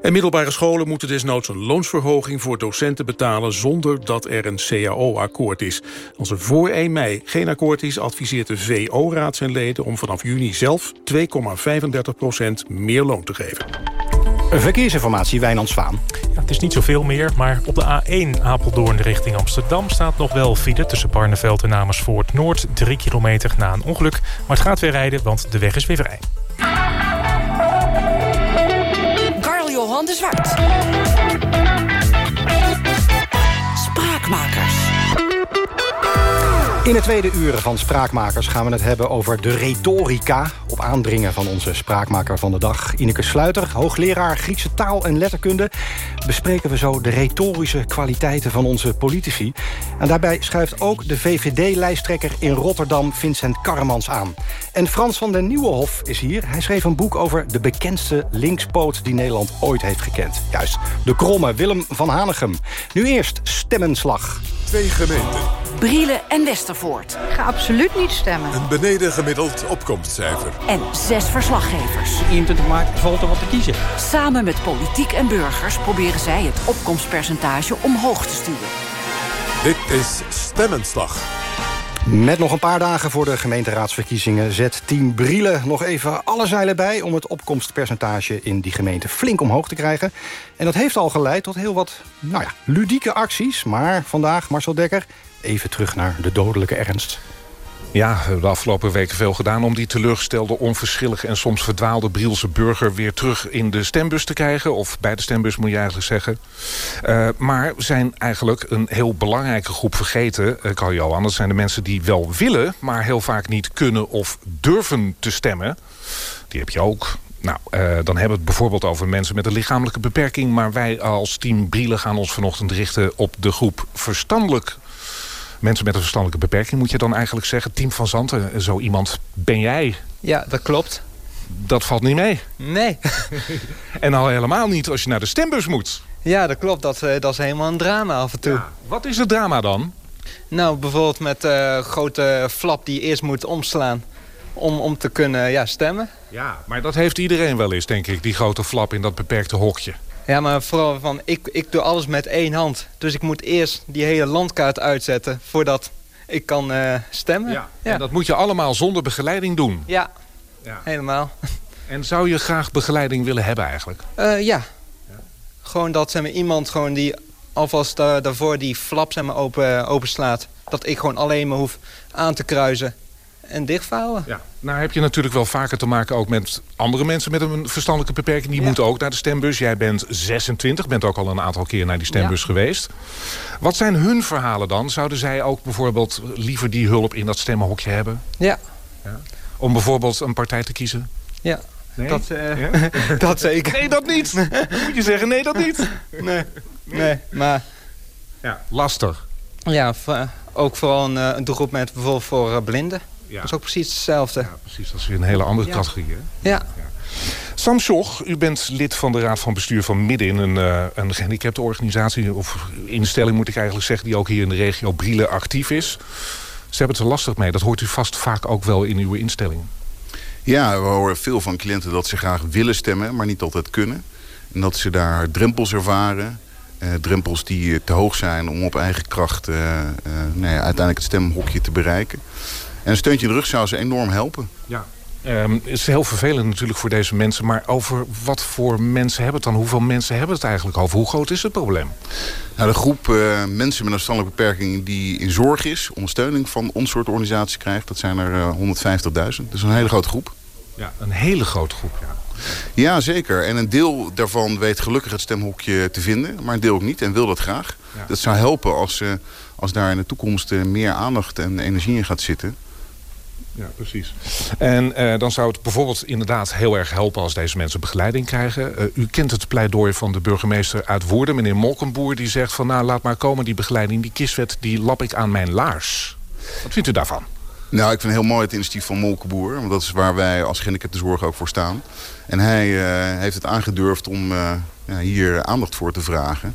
S3: En middelbare scholen moeten desnoods een loonsverhoging voor docenten betalen zonder dat er een CAO-akkoord is. Als er voor 1 mei geen akkoord is, adviseert de VO-raad zijn leden om vanaf juni zelf 2,35% meer loon te geven.
S2: Verkeersinformatie, Wijnand Zwaan.
S26: Ja, het is niet zoveel meer, maar op de A1 Apeldoorn richting Amsterdam... staat nog wel file tussen Barneveld en Amersfoort Noord. Drie kilometer na een ongeluk. Maar het gaat weer rijden, want de weg is weer vrij.
S12: Carl Johan de Zwart. Spraakmakers.
S2: In het tweede uur van Spraakmakers gaan we het hebben over de retorica op aandringen van onze spraakmaker van de dag... Ineke Sluiter, hoogleraar Griekse taal en letterkunde... bespreken we zo de retorische kwaliteiten van onze politici. En daarbij schuift ook de VVD-lijsttrekker in Rotterdam... Vincent Karremans aan. En Frans van den Nieuwenhof is hier. Hij schreef een boek over de bekendste linkspoot... die Nederland ooit heeft gekend. Juist, de kromme Willem van Hanegem. Nu eerst stemmenslag.
S1: Twee gemeenten.
S12: Brielen en Westervoort.
S25: Ga absoluut niet stemmen.
S1: Een beneden gemiddeld opkomstcijfer.
S12: En zes verslaggevers.
S27: 21 maart valt er wat te kiezen.
S12: Samen met politiek en burgers proberen zij het opkomstpercentage omhoog te sturen.
S1: Dit is Stemmenslag.
S2: Met nog een paar dagen voor de gemeenteraadsverkiezingen... zet Team Brielen nog even alle zeilen bij... om het opkomstpercentage in die gemeente flink omhoog te krijgen. En dat heeft al geleid tot heel wat nou ja, ludieke acties. Maar vandaag, Marcel Dekker, even terug naar de dodelijke ernst.
S28: Ja, we hebben de afgelopen weken veel gedaan om die teleurgestelde, onverschillige en soms verdwaalde Brielse burger weer terug in de stembus te krijgen. Of bij de stembus moet je eigenlijk zeggen. Uh, maar we zijn eigenlijk een heel belangrijke groep vergeten, uh, Carl Johan. Dat zijn de mensen die wel willen, maar heel vaak niet kunnen of durven te stemmen. Die heb je ook. Nou, uh, dan hebben we het bijvoorbeeld over mensen met een lichamelijke beperking. Maar wij als team Brielen gaan ons vanochtend richten op de groep verstandelijk mensen met een verstandelijke beperking, moet je dan eigenlijk zeggen. Team van Zanten, zo iemand ben jij.
S27: Ja, dat klopt.
S28: Dat valt niet mee.
S27: Nee. <laughs>
S28: en al helemaal niet als je naar de stembus moet.
S27: Ja, dat klopt. Dat, dat is helemaal een drama af en toe. Ja.
S28: Wat is het drama dan?
S27: Nou, bijvoorbeeld met uh, grote flap die je eerst moet omslaan om, om te kunnen ja, stemmen.
S28: Ja, maar dat heeft iedereen wel eens, denk ik, die grote flap in dat beperkte hokje.
S27: Ja, maar vooral van, ik, ik doe alles met één hand. Dus ik moet eerst die hele landkaart uitzetten voordat ik kan uh, stemmen.
S28: Ja. ja. En dat moet je allemaal zonder begeleiding doen?
S27: Ja, ja. helemaal.
S28: En zou je graag begeleiding willen hebben eigenlijk?
S27: Uh, ja. ja. Gewoon dat zeg maar, iemand gewoon die alvast uh, daarvoor die flap zeg maar, open, openslaat. Dat ik gewoon alleen maar hoef aan te kruisen en dichtvouwen.
S28: Ja. Nou heb je natuurlijk wel vaker te maken ook met andere mensen met een verstandelijke beperking. Die ja. moeten ook naar de stembus. Jij bent 26, bent ook al een aantal keer naar die stembus ja. geweest. Wat zijn hun verhalen dan? Zouden zij ook bijvoorbeeld liever die hulp in dat stemmenhokje hebben?
S27: Ja.
S28: ja. Om bijvoorbeeld een partij te kiezen?
S27: Ja. Nee? Dat, uh, <laughs> dat zeker.
S28: Nee, dat niet. Dan moet je zeggen, nee, dat niet.
S27: Nee, nee maar...
S28: Ja, lastig.
S27: Ja, ook vooral een, een doelgroep met bijvoorbeeld voor blinden. Ja. Dat is ook precies hetzelfde.
S28: Ja, precies. Dat is weer een hele andere ja. categorie. Hè?
S27: Ja.
S28: ja. Sam Schoch, u bent lid van de Raad van Bestuur van Midden... in een, uh, een gehandicapte organisatie, of instelling moet ik eigenlijk zeggen... die ook hier in de regio Brielen actief is. Ze hebben het er lastig mee. Dat hoort u vast vaak ook wel in uw instelling.
S29: Ja, we horen veel van cliënten dat ze graag willen stemmen... maar niet altijd kunnen. En dat ze daar drempels ervaren... Uh, drempels die te hoog zijn om op eigen kracht uh, nou ja, uiteindelijk het stemhokje te bereiken. En een steuntje in de rug zou ze enorm helpen.
S28: Ja. Um, het is heel vervelend natuurlijk voor deze mensen. Maar over wat voor mensen hebben het dan? Hoeveel mensen hebben het eigenlijk over? Hoe groot is het probleem?
S29: Nou, de groep uh, mensen met een verstandelijke beperking die in zorg is... ondersteuning van ons soort organisatie krijgt... dat zijn er uh, 150.000. Dus een hele grote groep.
S28: Ja, een hele grote groep, ja.
S29: Ja, zeker. En een deel daarvan weet gelukkig het stemhokje te vinden. Maar een deel ook niet en wil dat graag. Ja. Dat zou helpen als, uh, als daar in de toekomst meer aandacht en energie in gaat zitten
S28: ja, precies. En uh, dan zou het bijvoorbeeld inderdaad heel erg helpen... als deze mensen begeleiding krijgen. Uh, u kent het pleidooi van de burgemeester uit Woerden, meneer Molkenboer... die zegt van nou, laat maar komen die begeleiding. Die kieswet, die lap ik aan mijn laars. Wat vindt u daarvan?
S29: Nou, ik vind heel mooi het initiatief van Molkenboer. Want dat is waar wij als zorg ook voor staan. En hij uh, heeft het aangedurfd om hier aandacht voor te vragen.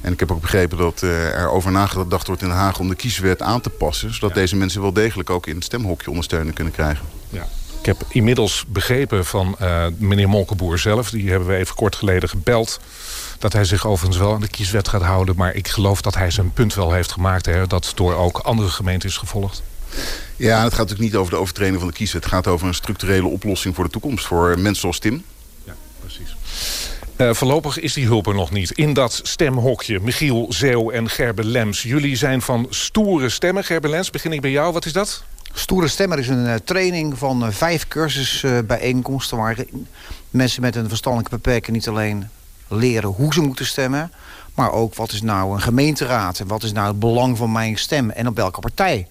S29: En ik heb ook begrepen dat uh, er over nagedacht wordt in Den Haag om de kieswet aan te passen. Zodat ja. deze mensen wel degelijk ook in het stemhokje ondersteuning kunnen krijgen.
S28: Ja. Ik heb inmiddels begrepen van uh, meneer Molkenboer zelf. Die hebben we even kort geleden gebeld. Dat hij zich overigens wel aan de kieswet gaat houden. Maar ik geloof dat hij zijn punt wel heeft gemaakt. Hè, dat door ook andere gemeenten is gevolgd.
S29: Ja, het gaat natuurlijk niet over de overtreding van de kieswet. Het gaat over een structurele oplossing voor de toekomst. Voor mensen zoals Tim.
S28: Ja, precies. Uh, voorlopig is die hulp er nog niet. In dat stemhokje, Michiel Zeeuw en Gerbe Lems. Jullie zijn van Stoere Stemmen. Gerbe Lems, begin ik bij jou. Wat is dat?
S30: Stoere Stemmer is een uh, training van uh, vijf cursusbijeenkomsten... waar mensen met een verstandelijke beperking niet alleen leren hoe ze moeten stemmen... maar ook wat is nou een gemeenteraad... en wat is nou het belang van mijn stem en op welke partij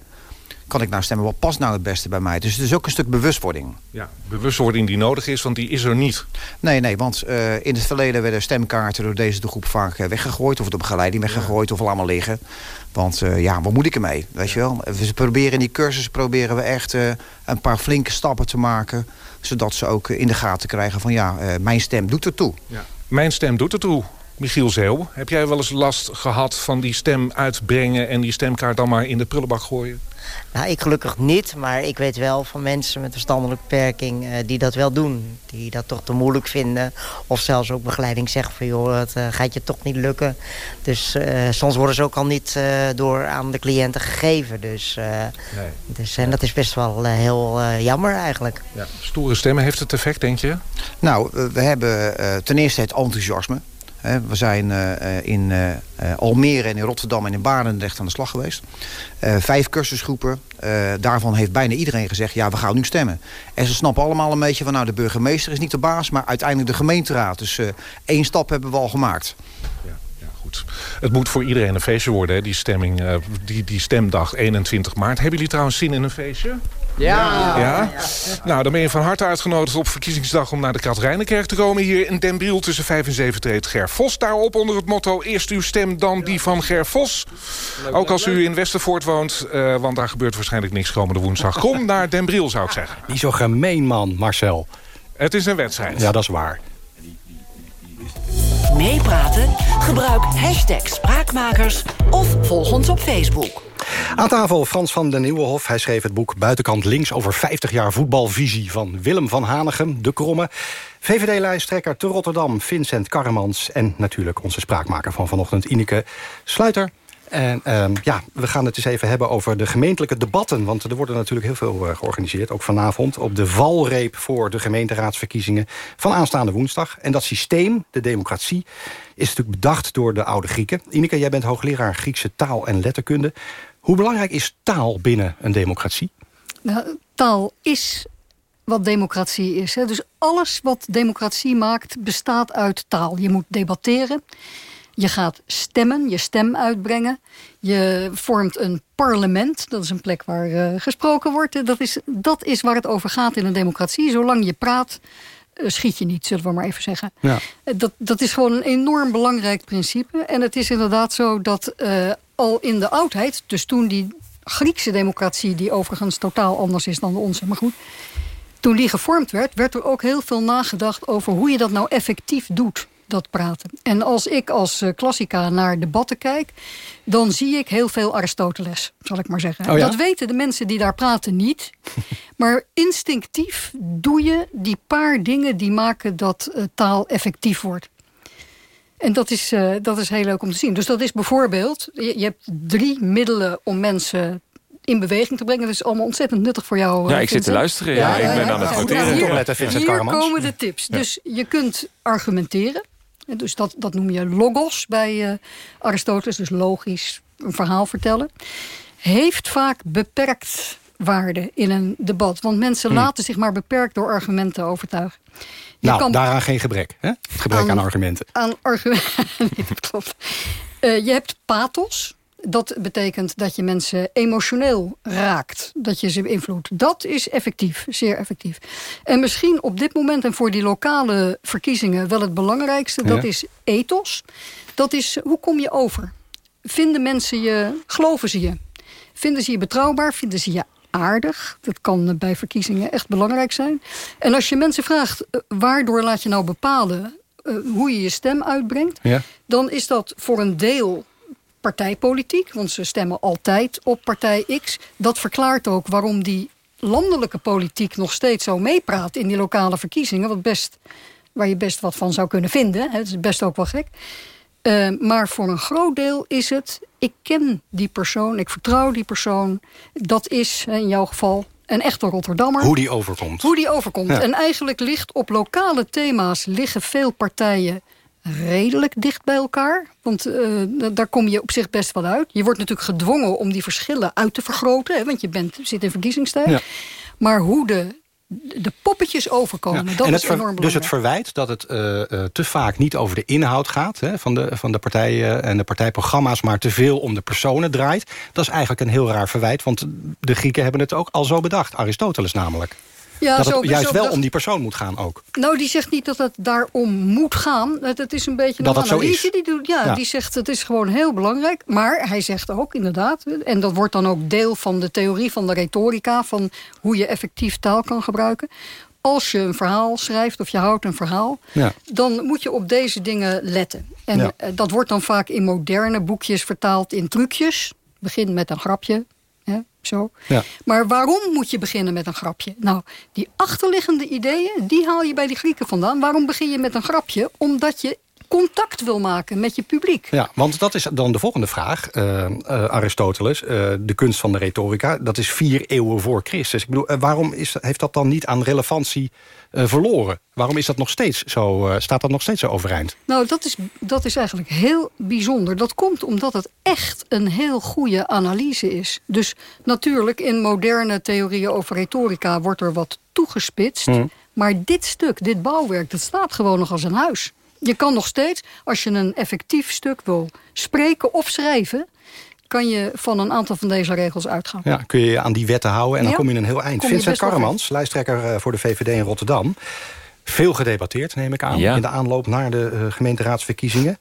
S30: kan ik nou stemmen? Wat past nou het beste bij mij? Dus het is ook een stuk bewustwording.
S28: Ja, bewustwording die nodig is, want die is er niet.
S30: Nee, nee, want uh, in het verleden werden stemkaarten door deze de groep vaak weggegooid... of door begeleiding weggegooid of allemaal liggen. Want uh, ja, wat moet ik ermee? Weet je wel? We proberen in die cursus proberen we echt uh, een paar flinke stappen te maken... zodat ze ook in de gaten krijgen van ja, mijn stem doet ertoe.
S28: Ja. Mijn stem doet ertoe. Michiel Zeeuw, heb jij wel eens last gehad van die stem uitbrengen... en die stemkaart dan maar in de prullenbak gooien?
S31: Nou, ik gelukkig niet, maar ik weet wel van mensen met verstandelijke beperking... Uh, die dat wel doen, die dat toch te moeilijk vinden. Of zelfs ook begeleiding zeggen van... joh, het uh, gaat je toch niet lukken. Dus uh, soms worden ze ook al niet door aan de cliënten gegeven. Dus, nee. dus, en dat is best wel heel jammer eigenlijk.
S28: Ja. Stoere stemmen, heeft het effect, denk je?
S30: Nou, we hebben ten eerste het enthousiasme. We zijn uh, in uh, Almere en in Rotterdam en in Barendrecht aan de slag geweest. vijf cursusgroepen. daarvan heeft bijna iedereen gezegd, ja, we gaan nu stemmen. En ze snappen allemaal een beetje van, nou, de burgemeester is niet de baas... maar uiteindelijk de gemeenteraad. Dus één stap hebben we al gemaakt.
S28: Ja. Goed. Het moet voor iedereen een feestje worden, die, stemming, die, die stemdag 21 maart. Hebben jullie trouwens zin in een feestje?
S31: Ja.
S28: ja. Nou, dan ben je van harte uitgenodigd op verkiezingsdag... om naar de Katrijnenkerk te komen hier in Den Briel... tussen 5 en 7 treedt Ger Vos daarop onder het motto... eerst uw stem, dan die van Ger Vos. Ook als u in Westervoort woont, uh, want daar gebeurt waarschijnlijk niks komende woensdag. Kom <laughs> naar Den Briel, zou ik zeggen.
S2: Niet zo gemeen, man, Marcel.
S28: Het is een wedstrijd.
S2: Ja, dat is waar.
S12: Meepraten? Gebruik hashtag Spraakmakers of volg ons op Facebook.
S2: Aan tafel Frans van den Nieuwenhof. Hij schreef het boek Buitenkant Links over 50 jaar voetbalvisie van Willem van Hanegem, de Kromme. VVD-lijsttrekker te Rotterdam, Vincent Karremans. En natuurlijk onze spraakmaker van vanochtend, Ineke Sluiter. En uh, ja, we gaan het eens even hebben over de gemeentelijke debatten. Want er worden natuurlijk heel veel uh, georganiseerd. Ook vanavond op de valreep voor de gemeenteraadsverkiezingen van aanstaande woensdag. En dat systeem, de democratie, is natuurlijk bedacht door de oude Grieken. Ineke, jij bent hoogleraar Griekse taal en letterkunde. Hoe belangrijk is taal binnen een democratie?
S15: Nou, taal is wat democratie is. Hè. Dus alles wat democratie maakt bestaat uit taal. Je moet debatteren. Je gaat stemmen, je stem uitbrengen. Je vormt een parlement. Dat is een plek waar uh, gesproken wordt. Dat is, dat is waar het over gaat in een democratie. Zolang je praat, uh, schiet je niet, zullen we maar even zeggen. Ja. Dat, dat is gewoon een enorm belangrijk principe. En het is inderdaad zo dat al in de oudheid... dus toen die Griekse democratie... die overigens totaal anders is dan de onze, maar goed... toen die gevormd werd, werd er ook heel veel nagedacht... over hoe je dat nou effectief doet dat praten. En als ik als uh, klassica naar debatten kijk... dan zie ik heel veel Aristoteles, zal ik maar zeggen.
S2: Oh ja?
S15: Dat weten de mensen die daar praten niet. <laughs> maar instinctief doe je die paar dingen... die maken dat uh, taal effectief wordt. En dat is, uh, dat is heel leuk om te zien. Dus dat is bijvoorbeeld... je, je hebt drie middelen om mensen in beweging te brengen. Dat is allemaal ontzettend nuttig voor jou.
S32: Ja, ik zit te luisteren. Ja, ja, ja ik ben aan het noteren.
S15: Hier, hier komen de tips. Dus je kunt argumenteren. Dus dat, dat noem je logos bij uh, Aristoteles. Dus logisch een verhaal vertellen. Heeft vaak beperkt waarde in een debat. Want mensen hm. laten zich maar beperkt door argumenten overtuigen.
S2: Je nou, kan... daaraan geen gebrek. Hè? Gebrek aan, aan argumenten.
S15: Aan argumenten, <laughs> nee, dat klopt. Uh, je hebt pathos. Dat betekent dat je mensen emotioneel raakt. Dat je ze beïnvloedt. Dat is effectief, zeer effectief. En misschien op dit moment en voor die lokale verkiezingen... wel het belangrijkste, dat is ethos. Dat is, hoe kom je over? Vinden mensen je, geloven ze je? Vinden ze je betrouwbaar? Vinden ze je aardig? Dat kan bij verkiezingen echt belangrijk zijn. En als je mensen vraagt, waardoor laat je nou bepalen... Uh, hoe je je stem uitbrengt...
S2: Ja.
S15: dan is dat voor een deel partijpolitiek. Want ze stemmen altijd op partij X. Dat verklaart ook waarom die landelijke politiek nog steeds zo meepraat in die lokale verkiezingen. Wat best, waar je best wat van zou kunnen vinden. Het is best ook wel gek. Uh, maar voor een groot deel is het... ik ken die persoon, ik vertrouw die persoon. Dat is in jouw geval een echte Rotterdammer.
S2: Hoe die overkomt.
S15: Hoe die overkomt. Ja. En eigenlijk ligt op lokale thema's... liggen veel partijen redelijk dicht bij elkaar. Want uh, daar kom je op zich best wel uit. Je wordt natuurlijk gedwongen om die verschillen uit te vergroten. Hè, want je bent, zit in verkiezingstijd. Ja. Maar hoe de de poppetjes overkomen. Dat
S2: en
S15: is enorm
S2: dus het
S15: belangrijk.
S2: verwijt dat het eh, eh, te vaak niet over de inhoud gaat... Hè, van, de, van de partijen en de partijprogramma's... maar te veel om de personen draait. Dat is eigenlijk een heel raar verwijt... want de Grieken hebben het ook al zo bedacht. Aristoteles namelijk.
S15: Ja,
S2: dat
S15: zo-
S2: het juist
S15: zo
S2: wel om die persoon moet gaan ook.
S15: Nou, die zegt niet dat het daarom moet gaan. Het, het is een beetje
S2: Dat
S15: een analyse
S2: is.
S15: die doet. Ja,
S2: Ja.
S15: die zegt het is gewoon heel belangrijk. Maar hij zegt ook inderdaad, en dat wordt dan ook deel van de theorie van de retorica... van hoe je effectief taal kan gebruiken. Als je een verhaal schrijft of je houdt een verhaal...
S2: Ja.
S15: dan moet je op deze dingen letten. En
S2: Ja.
S15: eh, dat wordt dan vaak in moderne boekjes vertaald in trucjes. Begin met een grapje. Hè, zo.
S2: Ja.
S15: Maar waarom moet je beginnen met een grapje? Nou, die achterliggende ideeën, die haal je bij die Grieken vandaan. Waarom begin je met een grapje? Omdat je contact wil maken met je publiek.
S2: Ja, want dat is dan de volgende vraag. Eh, eh, Aristoteles, eh, de kunst van de retorica... dat is vier eeuwen voor Christus. Ik bedoel, waarom is, heeft dat dan niet aan relevantie verloren? Waarom is dat nog steeds zo, staat dat nog steeds zo overeind?
S15: Nou, dat is, dat is eigenlijk heel bijzonder. Dat komt omdat het echt een heel goede analyse is. Dus natuurlijk, in moderne theorieën over retorica... wordt er wat toegespitst.
S2: Hm.
S15: Maar dit stuk, dit bouwwerk, dat staat gewoon nog als een huis. Je kan nog steeds, als je een effectief stuk wil spreken of schrijven... kan je van een aantal van deze regels uitgaan.
S2: Ja, kun je je aan die wetten houden en dan
S15: Ja.
S2: kom je een heel eind. Vincent Karremans, lijsttrekker eh, voor de VVD in Rotterdam. Veel gedebatteerd, neem ik aan,
S32: Ja.
S2: in de aanloop naar de eh, gemeenteraadsverkiezingen.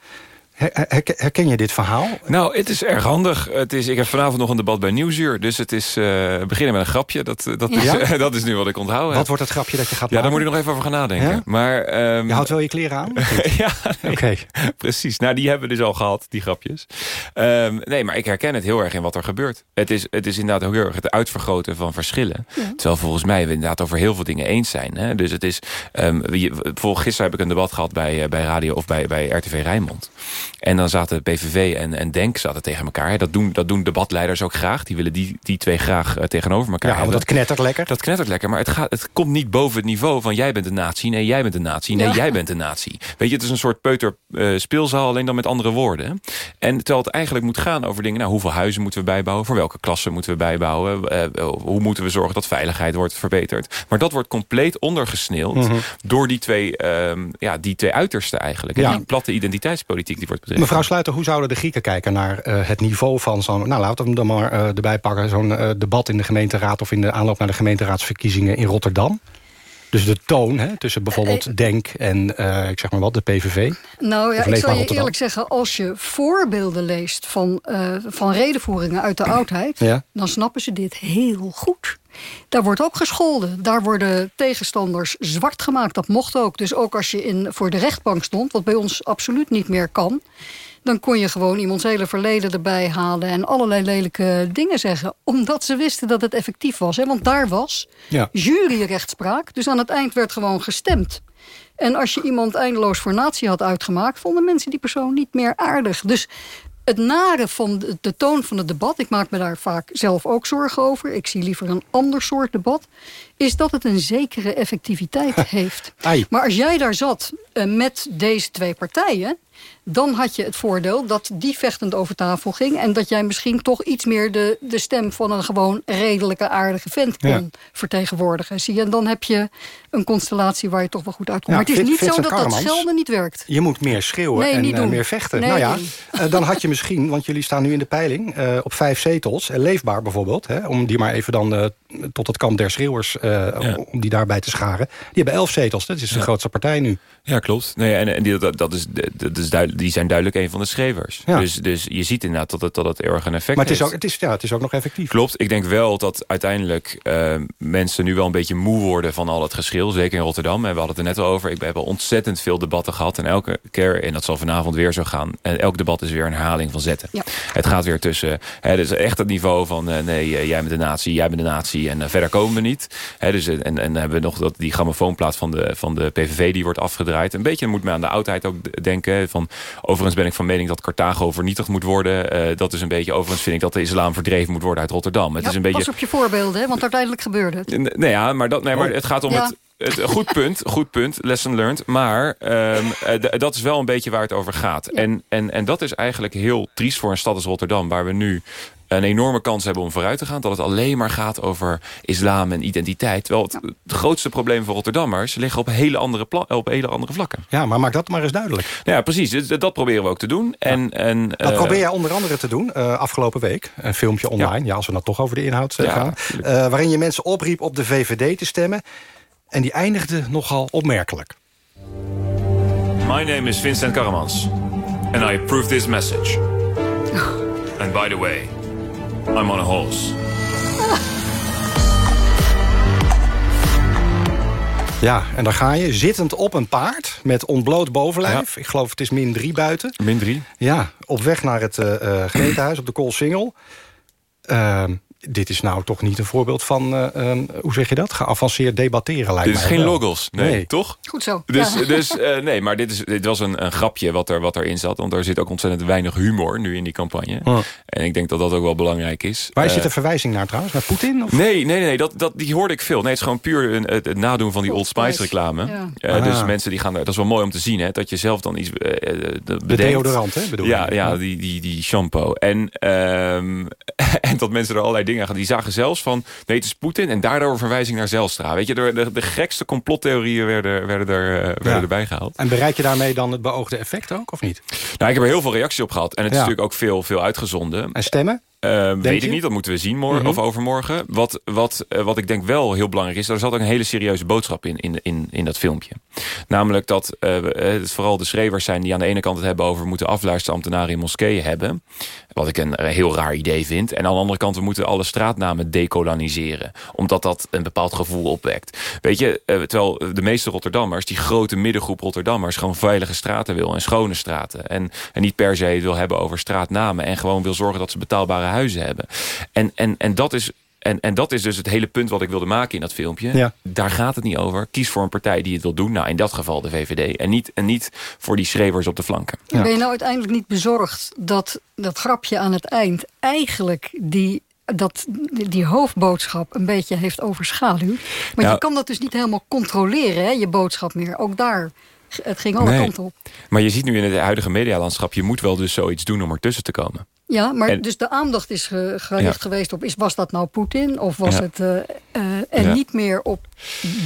S2: Her- her- herken je dit verhaal?
S32: Nou, het is erg handig. Het is, ik heb vanavond nog een debat bij Nieuwsuur. Dus het is eh, beginnen met een grapje. Dat, dat,
S2: Ja?
S32: is, <laughs> dat is nu wat ik onthouden
S2: Wat
S32: heb.
S2: wordt het grapje dat je gaat
S32: Ja, daar
S2: maken?
S32: moet ik nog even over gaan nadenken.
S2: Ja?
S32: Maar, ehm,
S2: Je houdt wel je kleren aan? <laughs>
S32: ja, nee. <laughs>
S2: Oké.
S32: precies. Nou, die hebben we dus al gehad, die grapjes. Ehm, nee, maar ik herken het heel erg in wat er gebeurt. Het is, het is inderdaad heel erg het uitvergroten van verschillen. Terwijl volgens mij we inderdaad over heel veel dingen eens zijn. Hè? Dus het is... ehm, wie- bijvoorbeeld gisteren heb ik een debat gehad bij, eh, bij radio of bij, bij RTV Rijnmond. En dan zaten PVV en, en DENK zaten tegen elkaar. Dat doen, dat doen debatleiders ook graag. Die willen die, die twee graag eh, tegenover elkaar
S2: Ja,
S32: hebben.
S2: dat knettert lekker.
S32: Dat knettert lekker, maar het, gaat, het komt niet boven het niveau van... jij bent een nazi, nee, jij bent een nazi, nee,
S2: Ja.
S32: jij bent een nazi. Weet je, het is een soort peuter eh, speelzaal, alleen dan met andere woorden. En terwijl het eigenlijk moet gaan over dingen... nou, hoeveel huizen moeten we bijbouwen, voor welke klassen moeten we bijbouwen... eh, hoe moeten we zorgen dat veiligheid wordt verbeterd. Maar dat wordt compleet ondergesneeld...
S2: Mhm.
S32: door die twee, ehm, ja, die twee uitersten eigenlijk.
S2: Ja.
S32: En die platte identiteitspolitiek die wordt
S2: Mevrouw Sluiter, hoe zouden de Grieken kijken naar eh, het niveau van zo'n... nou, laten we hem dan maar eh, erbij pakken... zo'n eh, debat in de gemeenteraad of in de aanloop naar de gemeenteraadsverkiezingen in Rotterdam? Dus de toon hè, tussen bijvoorbeeld DENK en eh, ik zeg maar wat, de PVV.
S15: Nou ja, ik zal je eerlijk zeggen... als je voorbeelden leest van, eh, van redenvoeringen uit de oudheid...
S2: Ja.
S15: dan snappen ze dit heel goed. Daar wordt ook gescholden. Daar worden tegenstanders zwart gemaakt. Dat mocht ook. Dus ook als je in, voor de rechtbank stond... wat bij ons absoluut niet meer kan... dan kon je gewoon iemands hele verleden erbij halen... en allerlei lelijke dingen zeggen. Omdat ze wisten dat het effectief was. Hè? Want daar was
S2: Ja.
S15: juryrechtspraak. Dus aan het eind werd gewoon gestemd. En als je iemand eindeloos voor natie had uitgemaakt... vonden mensen die persoon niet meer aardig. Dus het nare van de, de toon van het debat... ik maak me daar vaak zelf ook zorgen over... ik zie liever een ander soort debat... is dat het een zekere effectiviteit <laughs> heeft. Maar als jij daar zat eh, met deze twee partijen... dan had je het voordeel dat die vechtend over tafel ging... en dat jij misschien toch iets meer de, de stem van een gewoon redelijke aardige vent kon
S2: Ja.
S15: vertegenwoordigen. Zie je? En dan heb je een constellatie waar je toch wel goed uitkomt.
S2: Ja,
S15: maar het is niet zo dat dat schelden niet werkt.
S2: Je moet meer schreeuwen
S15: Nee,
S2: en
S15: niet
S2: eh, meer vechten.
S15: Nee.
S2: Nou ja, eh, dan had je misschien, want jullie staan nu in de peiling... op vijf zetels, eh, leefbaar bijvoorbeeld... Hè, om die maar even dan tot het kamp der schreeuwers... eh, om die daarbij te scharen. Die hebben elf zetels, dat is de grootste partij nu.
S32: Ja, klopt. Nee, en en die, dat, dat is, dat is duidelijk, die zijn duidelijk een van de schrijvers.
S2: Ja.
S32: Dus, dus je ziet inderdaad dat het, dat het erg een effect
S2: Maar het is,
S32: heeft.
S2: ook, het, is, ja, het is ook nog effectief.
S32: Klopt. Ik denk wel dat uiteindelijk eh, mensen nu wel een beetje moe worden van al het geschil. Zeker in Rotterdam. En we hadden het er net al over. Ik heb al ontzettend veel debatten gehad. En elke keer, en dat zal vanavond weer zo gaan. En elk debat is weer een herhaling van zetten.
S15: Ja.
S32: Het gaat weer tussen. Hè, dus echt het niveau van eh, nee, jij bent de natie, jij bent de natie. En verder komen we niet. Dus, eh, en, en dan hebben we nog dat, die grammofoonplaat van de, van de PVV die wordt afgedraaid. Een beetje moet men aan de oudheid ook denken. Van, overigens ben ik van mening dat Carthago vernietigd moet worden. Eh, dat is een beetje, overigens vind ik dat de islam verdreven moet worden uit Rotterdam. Het
S15: Ja,
S32: is een beetje,
S15: Pas op je voorbeelden, hè, want uiteindelijk gebeurde het.
S32: Nee, ja, maar, dat, nee, maar
S15: Oh.
S32: het gaat om
S15: Ja.
S32: het... Het, goed punt, goed punt, lesson learned. Maar ehm, eh, dat is wel een beetje waar het over gaat. En, en, en dat is eigenlijk heel triest voor een stad als Rotterdam... waar we nu een enorme kans hebben om vooruit te gaan. Dat het alleen maar gaat over islam en identiteit. Terwijl het, het grootste probleem voor Rotterdammers liggen op hele, andere op hele andere vlakken.
S2: Ja, maar maak dat maar eens duidelijk.
S32: Ja, precies. Dat, dat proberen we ook te doen. En, en,
S2: Dat
S32: eh,
S2: probeer jij onder andere te doen eh, afgelopen week. Een filmpje online, ja. als we dan toch over de inhoud
S32: Ja,
S2: gaan. Eh, waarin je mensen opriep op de VVD te stemmen. En die eindigde nogal opmerkelijk.
S32: My name is Vincent Karamans. And I approve this message. And by the way, I'm on a horse.
S2: Ja, en daar ga je, zittend op een paard met ontbloot bovenlijf. Ik geloof het is min 3 buiten.
S32: Min 3?
S2: Ja, op weg naar het gemeentehuis op de Koolsingel. Ehm, dit is nou toch niet een voorbeeld van, eh, ehm, hoe zeg je dat? Geavanceerd debatteren lijkt
S32: Dit is
S2: mij
S32: geen
S2: wel.
S32: logos, nee, toch?
S15: Goed zo.
S32: Dus,
S15: Ja.
S32: dus eh, nee, maar dit, is, dit was een, een grapje wat, er, wat erin zat. Want er zit ook ontzettend weinig humor nu in die campagne. En ik denk dat dat ook wel belangrijk is.
S2: Waar is
S32: Eh,
S2: dit een verwijzing naar trouwens? Naar Poetin? Of?
S32: Nee, nee, nee, dat, dat, die hoorde ik veel. Nee, het is gewoon puur een, het, het nadoen van die Old Spice reclame.
S2: Ja.
S32: Eh,
S2: Ah.
S32: Dus mensen die gaan daar, dat is wel mooi om te zien, hè, dat je zelf dan iets eh, eh, de
S2: deodorant, hè, bedoel je?
S32: ja, ja,
S2: Ja.
S32: die, die, die shampoo. En, ehm, <laughs> en dat mensen er allerlei dingen gaan. Die zagen zelfs van, nee, het is Poetin en daardoor een verwijzing naar Zelstra. Weet je, de, de, de gekste complottheorieën werden, werden, er, eh, werden
S2: Ja.
S32: erbij gehaald.
S2: En bereik je daarmee dan het beoogde effect ook, of niet?
S32: Nou, ik heb er heel veel reacties op gehad. En het is natuurlijk ook veel, veel uitgezonden.
S2: En stemmen?
S32: Eh, weet ik niet, dat moeten we zien morgen
S2: Mhm.
S32: of overmorgen. Wat, wat, eh, wat ik denk wel heel belangrijk is... er zat ook een hele serieuze boodschap in, in, in, in dat filmpje. Namelijk dat eh, het vooral de schrijvers zijn... die aan de ene kant het hebben over... moeten afluisterambtenaren in moskeeën hebben. Wat ik een eh, heel raar idee vind. En aan de andere kant, we moeten alle straatnamen decoloniseren. Omdat dat een bepaald gevoel opwekt. Weet je, eh, terwijl de meeste Rotterdammers... die grote middengroep Rotterdammers... gewoon veilige straten wil en schone straten. En, en niet per se wil hebben over straatnamen. En gewoon wil zorgen dat ze betaalbare huizen hebben. En, en, en dat is... En, en dat is dus het hele punt wat ik wilde maken in dat filmpje.
S2: Ja.
S32: Daar gaat het niet over. Kies voor een partij die het wil doen. Nou, in dat geval de VVD. En niet, en niet voor die schreeuwers op de flanken.
S15: Ben je nou uiteindelijk niet bezorgd dat dat grapje aan het eind eigenlijk die, dat, die hoofdboodschap een beetje heeft overschaduwd? Maar
S32: Ja.
S15: je kan dat dus niet helemaal controleren, hè, je boodschap meer. Ook daar, het ging alle
S32: Nee.
S15: kanten op.
S32: Maar je ziet nu in het huidige medialandschap... je moet wel dus zoiets doen om ertussen te komen.
S15: Ja, maar
S32: En-
S15: dus de aandacht is ge- gericht
S32: Ja.
S15: geweest op... Is, was dat nou Poetin of was
S32: Ja.
S15: het... eh, eh, en
S32: Ja.
S15: niet meer op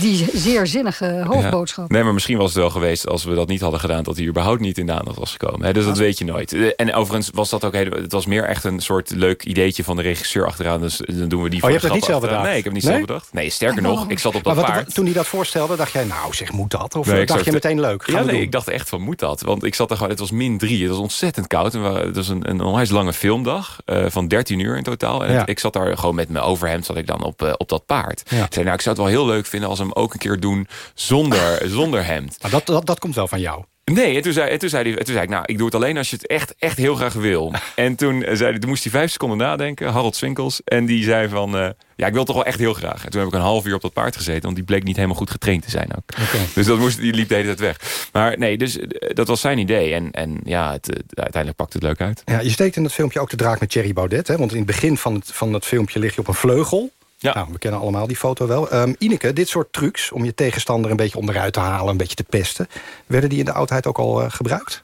S15: die zeer zinnige hoofdboodschap.
S32: Ja. Nee, maar misschien was het wel geweest als we dat niet hadden gedaan... dat hij überhaupt niet in de aandacht was gekomen. Hè? Dus dat weet je nooit. Eh, En overigens was dat ook hele, het was meer echt een soort leuk ideetje van de regisseur achteraan. Dus dan doen we die
S2: Oh, je hebt het niet zelf bedacht?
S32: Nee, ik heb het niet
S2: Nee?
S32: zelf bedacht. Nee, sterker nog, ik zat op dat
S2: maar wat,
S32: paard.
S2: toen hij dat voorstelde, dacht jij, nou zeg, moet dat? Of
S32: Nee,
S2: dacht je meteen leuk? Gaan
S32: ja, nee,
S2: doen?
S32: ik dacht echt van moet dat? Want ik zat er gewoon, het was min drie. Het was ontzettend koud. En we, het was een, een onwijs lange filmdag uh, van 13 uur in totaal. En
S2: Ja.
S32: het- ik zat daar gewoon met mijn overhemd zat ik dan op, uh, op dat paard.
S2: Ja.
S32: Ik zei, nou, ik zou het wel heel leuk vinden als we hem ook een keer doen zonder, <laughs> zonder hemd.
S2: Maar dat, dat, dat komt wel van jou.
S32: Nee, en toen zei, en toen, zei hij, en toen zei ik, nou, ik doe het alleen als je het echt, echt heel graag wil. <laughs> en toen, eh, zei, hij- toen moest hij vijf seconden nadenken, Harold Swinkels. En die zei van, uh, ja, ik wil het toch wel echt heel graag. En toen heb ik een half uur op dat paard gezeten, want die bleek niet helemaal goed getraind te zijn ook.
S2: Okay.
S32: Dus dat moest, die liep de hele tijd weg. Maar nee, dus uh, dat was zijn idee. En, en ja, het, uiteindelijk pakt het leuk uit.
S2: Ja, je steekt in dat filmpje ook de draak met Thierry Baudet. Hè? Want in het begin van het, van het filmpje lig je op een vleugel.
S32: Ja.
S2: Nou, we kennen allemaal die foto wel. Um, Ineke, dit soort trucs om je tegenstander een beetje onderuit te halen... een beetje te pesten, werden die in de oudheid ook al uh, gebruikt?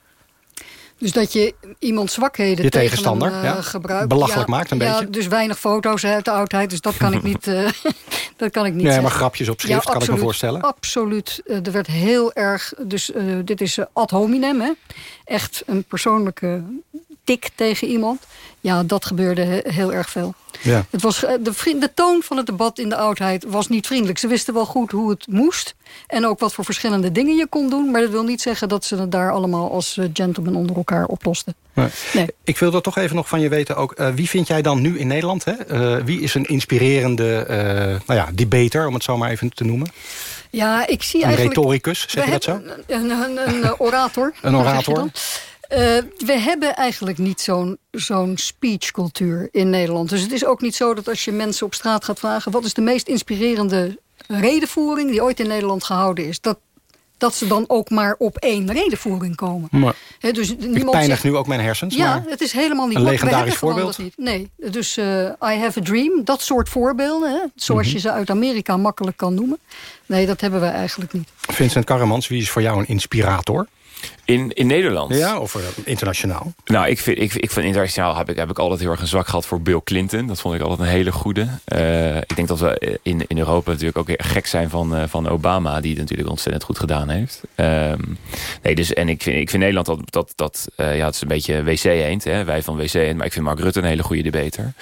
S15: Dus dat je iemand zwakheden
S2: je
S15: tegen
S2: tegenstander
S15: hem, uh,
S2: ja.
S15: gebruikt.
S2: Belachelijk
S15: ja,
S2: maakt een
S15: ja,
S2: beetje.
S15: Dus weinig foto's uit de oudheid, dus dat kan ik niet, uh, <laughs> <laughs> dat kan ik niet
S2: Nee,
S15: zeggen.
S2: maar grapjes op schrift,
S15: ja,
S2: kan
S15: absoluut,
S2: ik me voorstellen.
S15: Absoluut. Uh, er werd heel erg... Dus uh, dit is ad hominem, hè? Echt een persoonlijke tik tegen iemand. Ja, dat gebeurde he heel erg veel.
S2: Ja.
S15: Het was, de, de toon van het debat in de oudheid was niet vriendelijk. Ze wisten wel goed hoe het moest. En ook wat voor verschillende dingen je kon doen. Maar dat wil niet zeggen dat ze het daar allemaal als gentlemen onder elkaar oplosten.
S2: Nee.
S15: Nee.
S2: Ik wil er toch even nog van je weten ook. Uh, wie vind jij dan nu in Nederland? Hè? Uh, wie is een inspirerende uh, nou ja, debater, om het zo maar even te noemen?
S15: Ja, ik zie
S2: een
S15: eigenlijk...
S2: retoricus, zeg je dat zo?
S15: Een, een, een, een orator.
S2: een orator.
S15: Uh, we hebben eigenlijk niet zo'n zo'n speechcultuur in Nederland. Dus het is ook niet zo dat als je mensen op straat gaat vragen... wat is de meest inspirerende redenvoering die ooit in Nederland gehouden is... dat, dat ze dan ook maar op één redenvoering komen.
S2: Maar,
S15: He, dus
S2: ik pijnig nu ook mijn hersens.
S15: Ja,
S2: maar
S15: het is helemaal niet...
S2: Een legendarisch voorbeeld?
S15: Niet. Nee, dus uh, I have a dream, dat soort voorbeelden... Hè, zoals mm -hmm. je ze uit Amerika makkelijk kan noemen. Nee, dat hebben we eigenlijk niet.
S2: Vincent Karremans, wie is voor jou een inspirator?
S32: In, in Nederland?
S2: Ja, of uh, internationaal?
S32: Nou, ik vind, ik, ik vind internationaal heb ik, heb ik altijd heel erg een zwak gehad voor Bill Clinton. Dat vond ik altijd een hele goede. Uh, ik denk dat we in, in Europa natuurlijk ook weer gek zijn van, uh, van Obama... die het natuurlijk ontzettend goed gedaan heeft. Um, nee, dus, en ik vind, ik vind Nederland dat... dat, dat ja, het is een beetje wc-eend. Wij van wc-eend. Maar ik vind Mark Rutte een hele goede debater.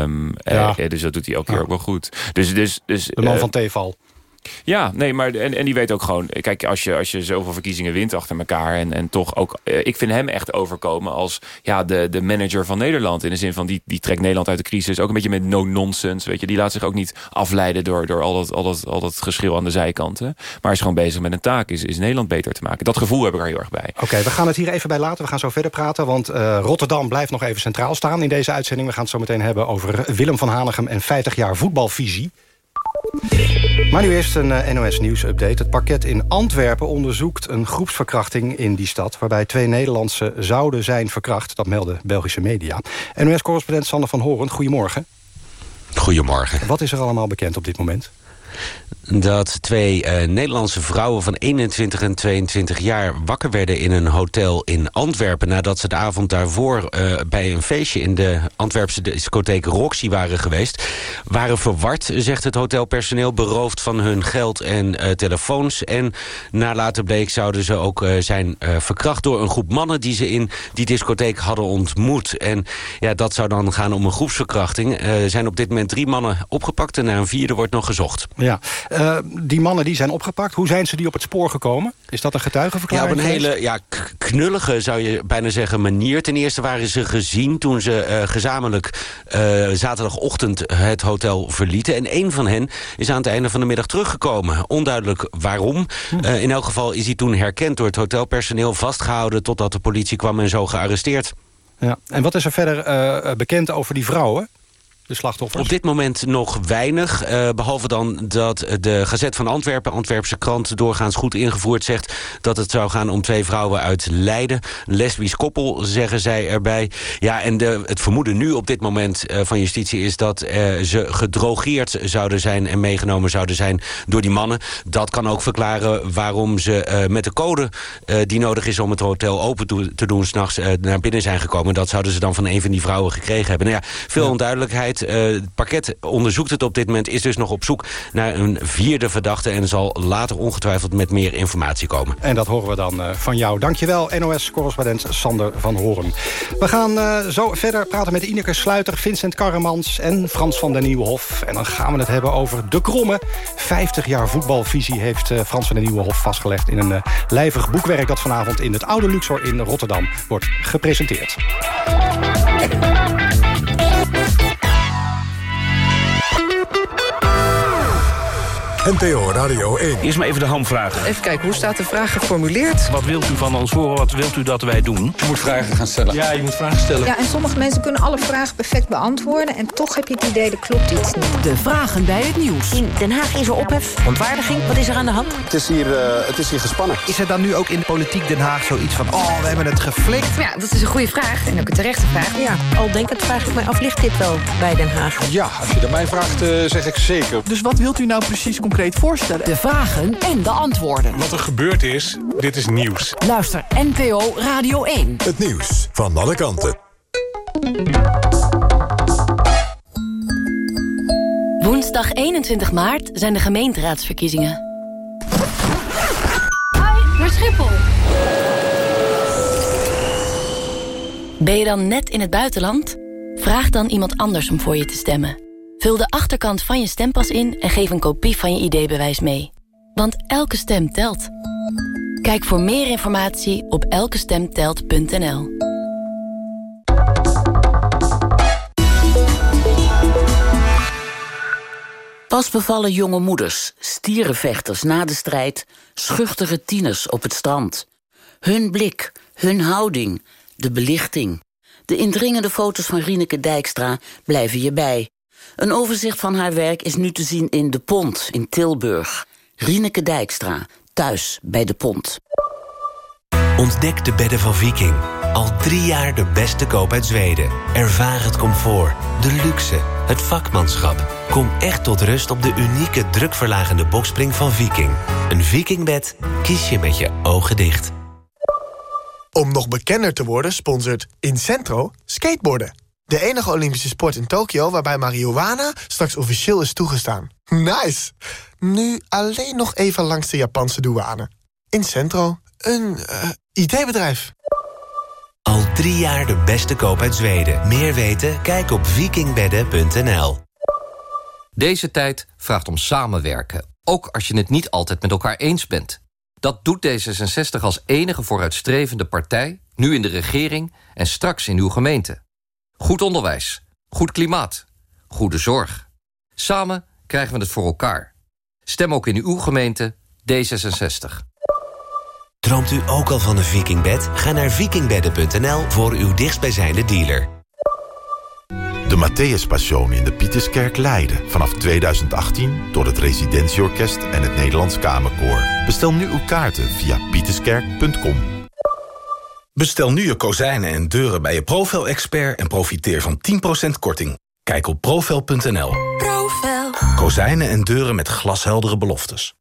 S32: Um, ja. dus dat doet hij ook hier ook wel goed. Dus, dus, dus,
S2: De man van Teval.
S32: Ja, nee, maar en, en die weet ook gewoon... Kijk, als je, als je zoveel verkiezingen wint achter elkaar... en, en toch ook... Ik vind hem echt overkomen als ja, de, de manager van Nederland. In de zin van, die, die trekt Nederland uit de crisis. Ook een beetje met no-nonsense, weet je. Die laat zich ook niet afleiden door, door al, dat, al, dat, al dat geschil aan de zijkanten. Maar is gewoon bezig met een taak. Is, is Nederland beter te maken. Dat gevoel heb ik er heel erg bij.
S2: Oké, we gaan het hier even bij laten. We gaan zo verder praten. Want uh, Rotterdam blijft nog even centraal staan in deze uitzending. We gaan het zo meteen hebben over Willem van Hanegem... en 50 jaar voetbalvisie. Maar nu eerst een uh, NOS Nieuws-update. Het parket in Antwerpen onderzoekt een groepsverkrachting in die stad... waarbij twee Nederlandse zouden zijn verkracht. Dat melden Belgische media. NOS-correspondent Sander van Horen, goedemorgen.
S33: Goedemorgen.
S2: Wat is er allemaal bekend op dit moment?
S33: Dat twee uh, Nederlandse vrouwen van 21 en 22 jaar... wakker werden in een hotel in Antwerpen... nadat ze de avond daarvoor uh, bij een feestje in de Antwerpse discotheek Roxy waren geweest. Waren verward, zegt het hotelpersoneel, beroofd van hun geld en uh, telefoons. En na later bleek zouden ze ook zijn verkracht door een groep mannen... die ze in die discotheek hadden ontmoet. En ja, dat zou dan gaan om een groepsverkrachting. Er zijn op dit moment drie mannen opgepakt en naar een vierde wordt nog gezocht.
S2: Ja, uh, die mannen die zijn opgepakt. Hoe zijn ze die op het spoor gekomen? Is dat een getuigenverklaring?
S33: Ja, op een hele ja, knullige, zou je bijna zeggen, manier. Ten eerste waren ze gezien toen ze uh, gezamenlijk uh, zaterdagochtend het hotel verlieten. En een van hen is aan het einde van de middag teruggekomen. Onduidelijk waarom. Hm. in elk geval is hij toen herkend door het hotelpersoneel... vastgehouden totdat de politie kwam en zo gearresteerd.
S2: Ja. En wat is er verder bekend over die vrouwen? De slachtoffers?
S33: Op dit moment nog weinig. Uh, behalve dan dat de Gazet van Antwerpen, Antwerpse krant... doorgaans goed ingevoerd zegt dat het zou gaan om twee vrouwen uit Leiden. Lesbisch koppel, zeggen zij erbij. Ja, en de, het vermoeden nu op dit moment uh, van justitie is... dat uh, ze gedrogeerd zouden zijn en meegenomen zouden zijn door die mannen. Dat kan ook verklaren waarom ze met de code die nodig is... om het hotel open te doen s'nachts naar binnen zijn gekomen. Dat zouden ze dan van een van die vrouwen gekregen hebben. Nou ja, veel ja. onduidelijkheid. Uh, het parket onderzoekt het op dit moment, is dus nog op zoek naar een vierde verdachte... en zal later ongetwijfeld met meer informatie komen.
S2: En dat horen we dan uh, van jou. Dankjewel, NOS-correspondent Sander van Horen. We gaan uh, zo verder praten met Ineke Sluiter, Vincent Karremans... en Frans van der Nieuwenhof. En dan gaan we het hebben over de kromme. 50 jaar voetbalvisie heeft Frans van der Nieuwenhof vastgelegd... in een lijvig boekwerk dat vanavond in het Oude Luxor in Rotterdam wordt gepresenteerd.
S1: NPO Radio 1.
S34: Eerst maar even de hamvragen.
S35: Even kijken, hoe staat de vraag geformuleerd?
S34: Wat wilt u van ons horen? Wat wilt u dat wij doen?
S36: Je moet vragen gaan stellen.
S34: Ja, je moet vragen stellen.
S35: Ja, en sommige mensen kunnen alle vragen perfect beantwoorden... en toch heb je het idee, er klopt iets niet.
S12: De vragen bij het nieuws.
S37: In Den Haag is er ophef, ontwaardiging. Wat is er aan de hand?
S36: Het is hier, uh, het is hier gespannen.
S30: Is er dan nu ook in de politiek Den Haag zoiets van... oh, we hebben het geflikt?
S35: Ja, dat is een goede vraag. En ook een terechte vraag.
S37: Ja, al denkend vraag ik mij af, ligt dit wel bij Den Haag?
S36: Ja, als je dat mij vraagt, uh, zeg ik zeker.
S35: Dus wat wilt u nou precies concreet voorstellen?
S12: De vragen en de antwoorden.
S34: Wat er gebeurd is, dit is nieuws.
S12: Luister NPO Radio 1.
S1: Het nieuws van alle kanten.
S38: Woensdag 21 maart zijn de gemeenteraadsverkiezingen.
S39: Hoi, naar Schiphol.
S38: Ben je dan net in het buitenland? Vraag dan iemand anders om voor je te stemmen. Vul de achterkant van je stempas in en geef een kopie van je ID-bewijs mee. Want elke stem telt. Kijk voor meer informatie op elkestemtelt.nl.
S40: Pas bevallen jonge moeders, stierenvechters na de strijd... schuchtere tieners op het strand. Hun blik, hun houding, de belichting... de indringende foto's van Rieneke Dijkstra blijven je bij... Een overzicht van haar werk is nu te zien in De Pont in Tilburg. Rieneke Dijkstra, thuis bij De Pont.
S41: Ontdek de bedden van Viking. Al drie jaar de beste koop uit Zweden. Ervaar het comfort, de luxe, het vakmanschap. Kom echt tot rust op de unieke drukverlagende bokspring van Viking. Een Vikingbed kies je met je ogen dicht.
S42: Om nog bekender te worden sponsort Incentro skateboarden. De enige Olympische sport in Tokio waarbij marihuana straks officieel is toegestaan. Nice! Nu alleen nog even langs de Japanse douane. Incentro, een uh, IT-bedrijf.
S8: Al drie jaar de beste koop uit Zweden. Meer weten? Kijk op vikingbedden.nl.
S43: Deze tijd vraagt om samenwerken. Ook als je het niet altijd met elkaar eens bent. Dat doet D66 als enige vooruitstrevende partij... nu in de regering en straks in uw gemeente. Goed onderwijs, goed klimaat, goede zorg. Samen krijgen we het voor elkaar. Stem ook in uw gemeente D66.
S8: Droomt u ook al van een vikingbed? Ga naar vikingbedden.nl voor uw dichtstbijzijnde dealer.
S44: De Matthäus Passion in de Pieterskerk Leiden. Vanaf 2018 door het Residentieorkest en het Nederlands Kamerkoor. Bestel nu uw kaarten via pieterskerk.com.
S45: Bestel nu je kozijnen en deuren bij je Profel-expert... en profiteer van 10% korting. Kijk op profel.nl.
S46: Profel.
S45: Kozijnen en deuren met glasheldere beloftes.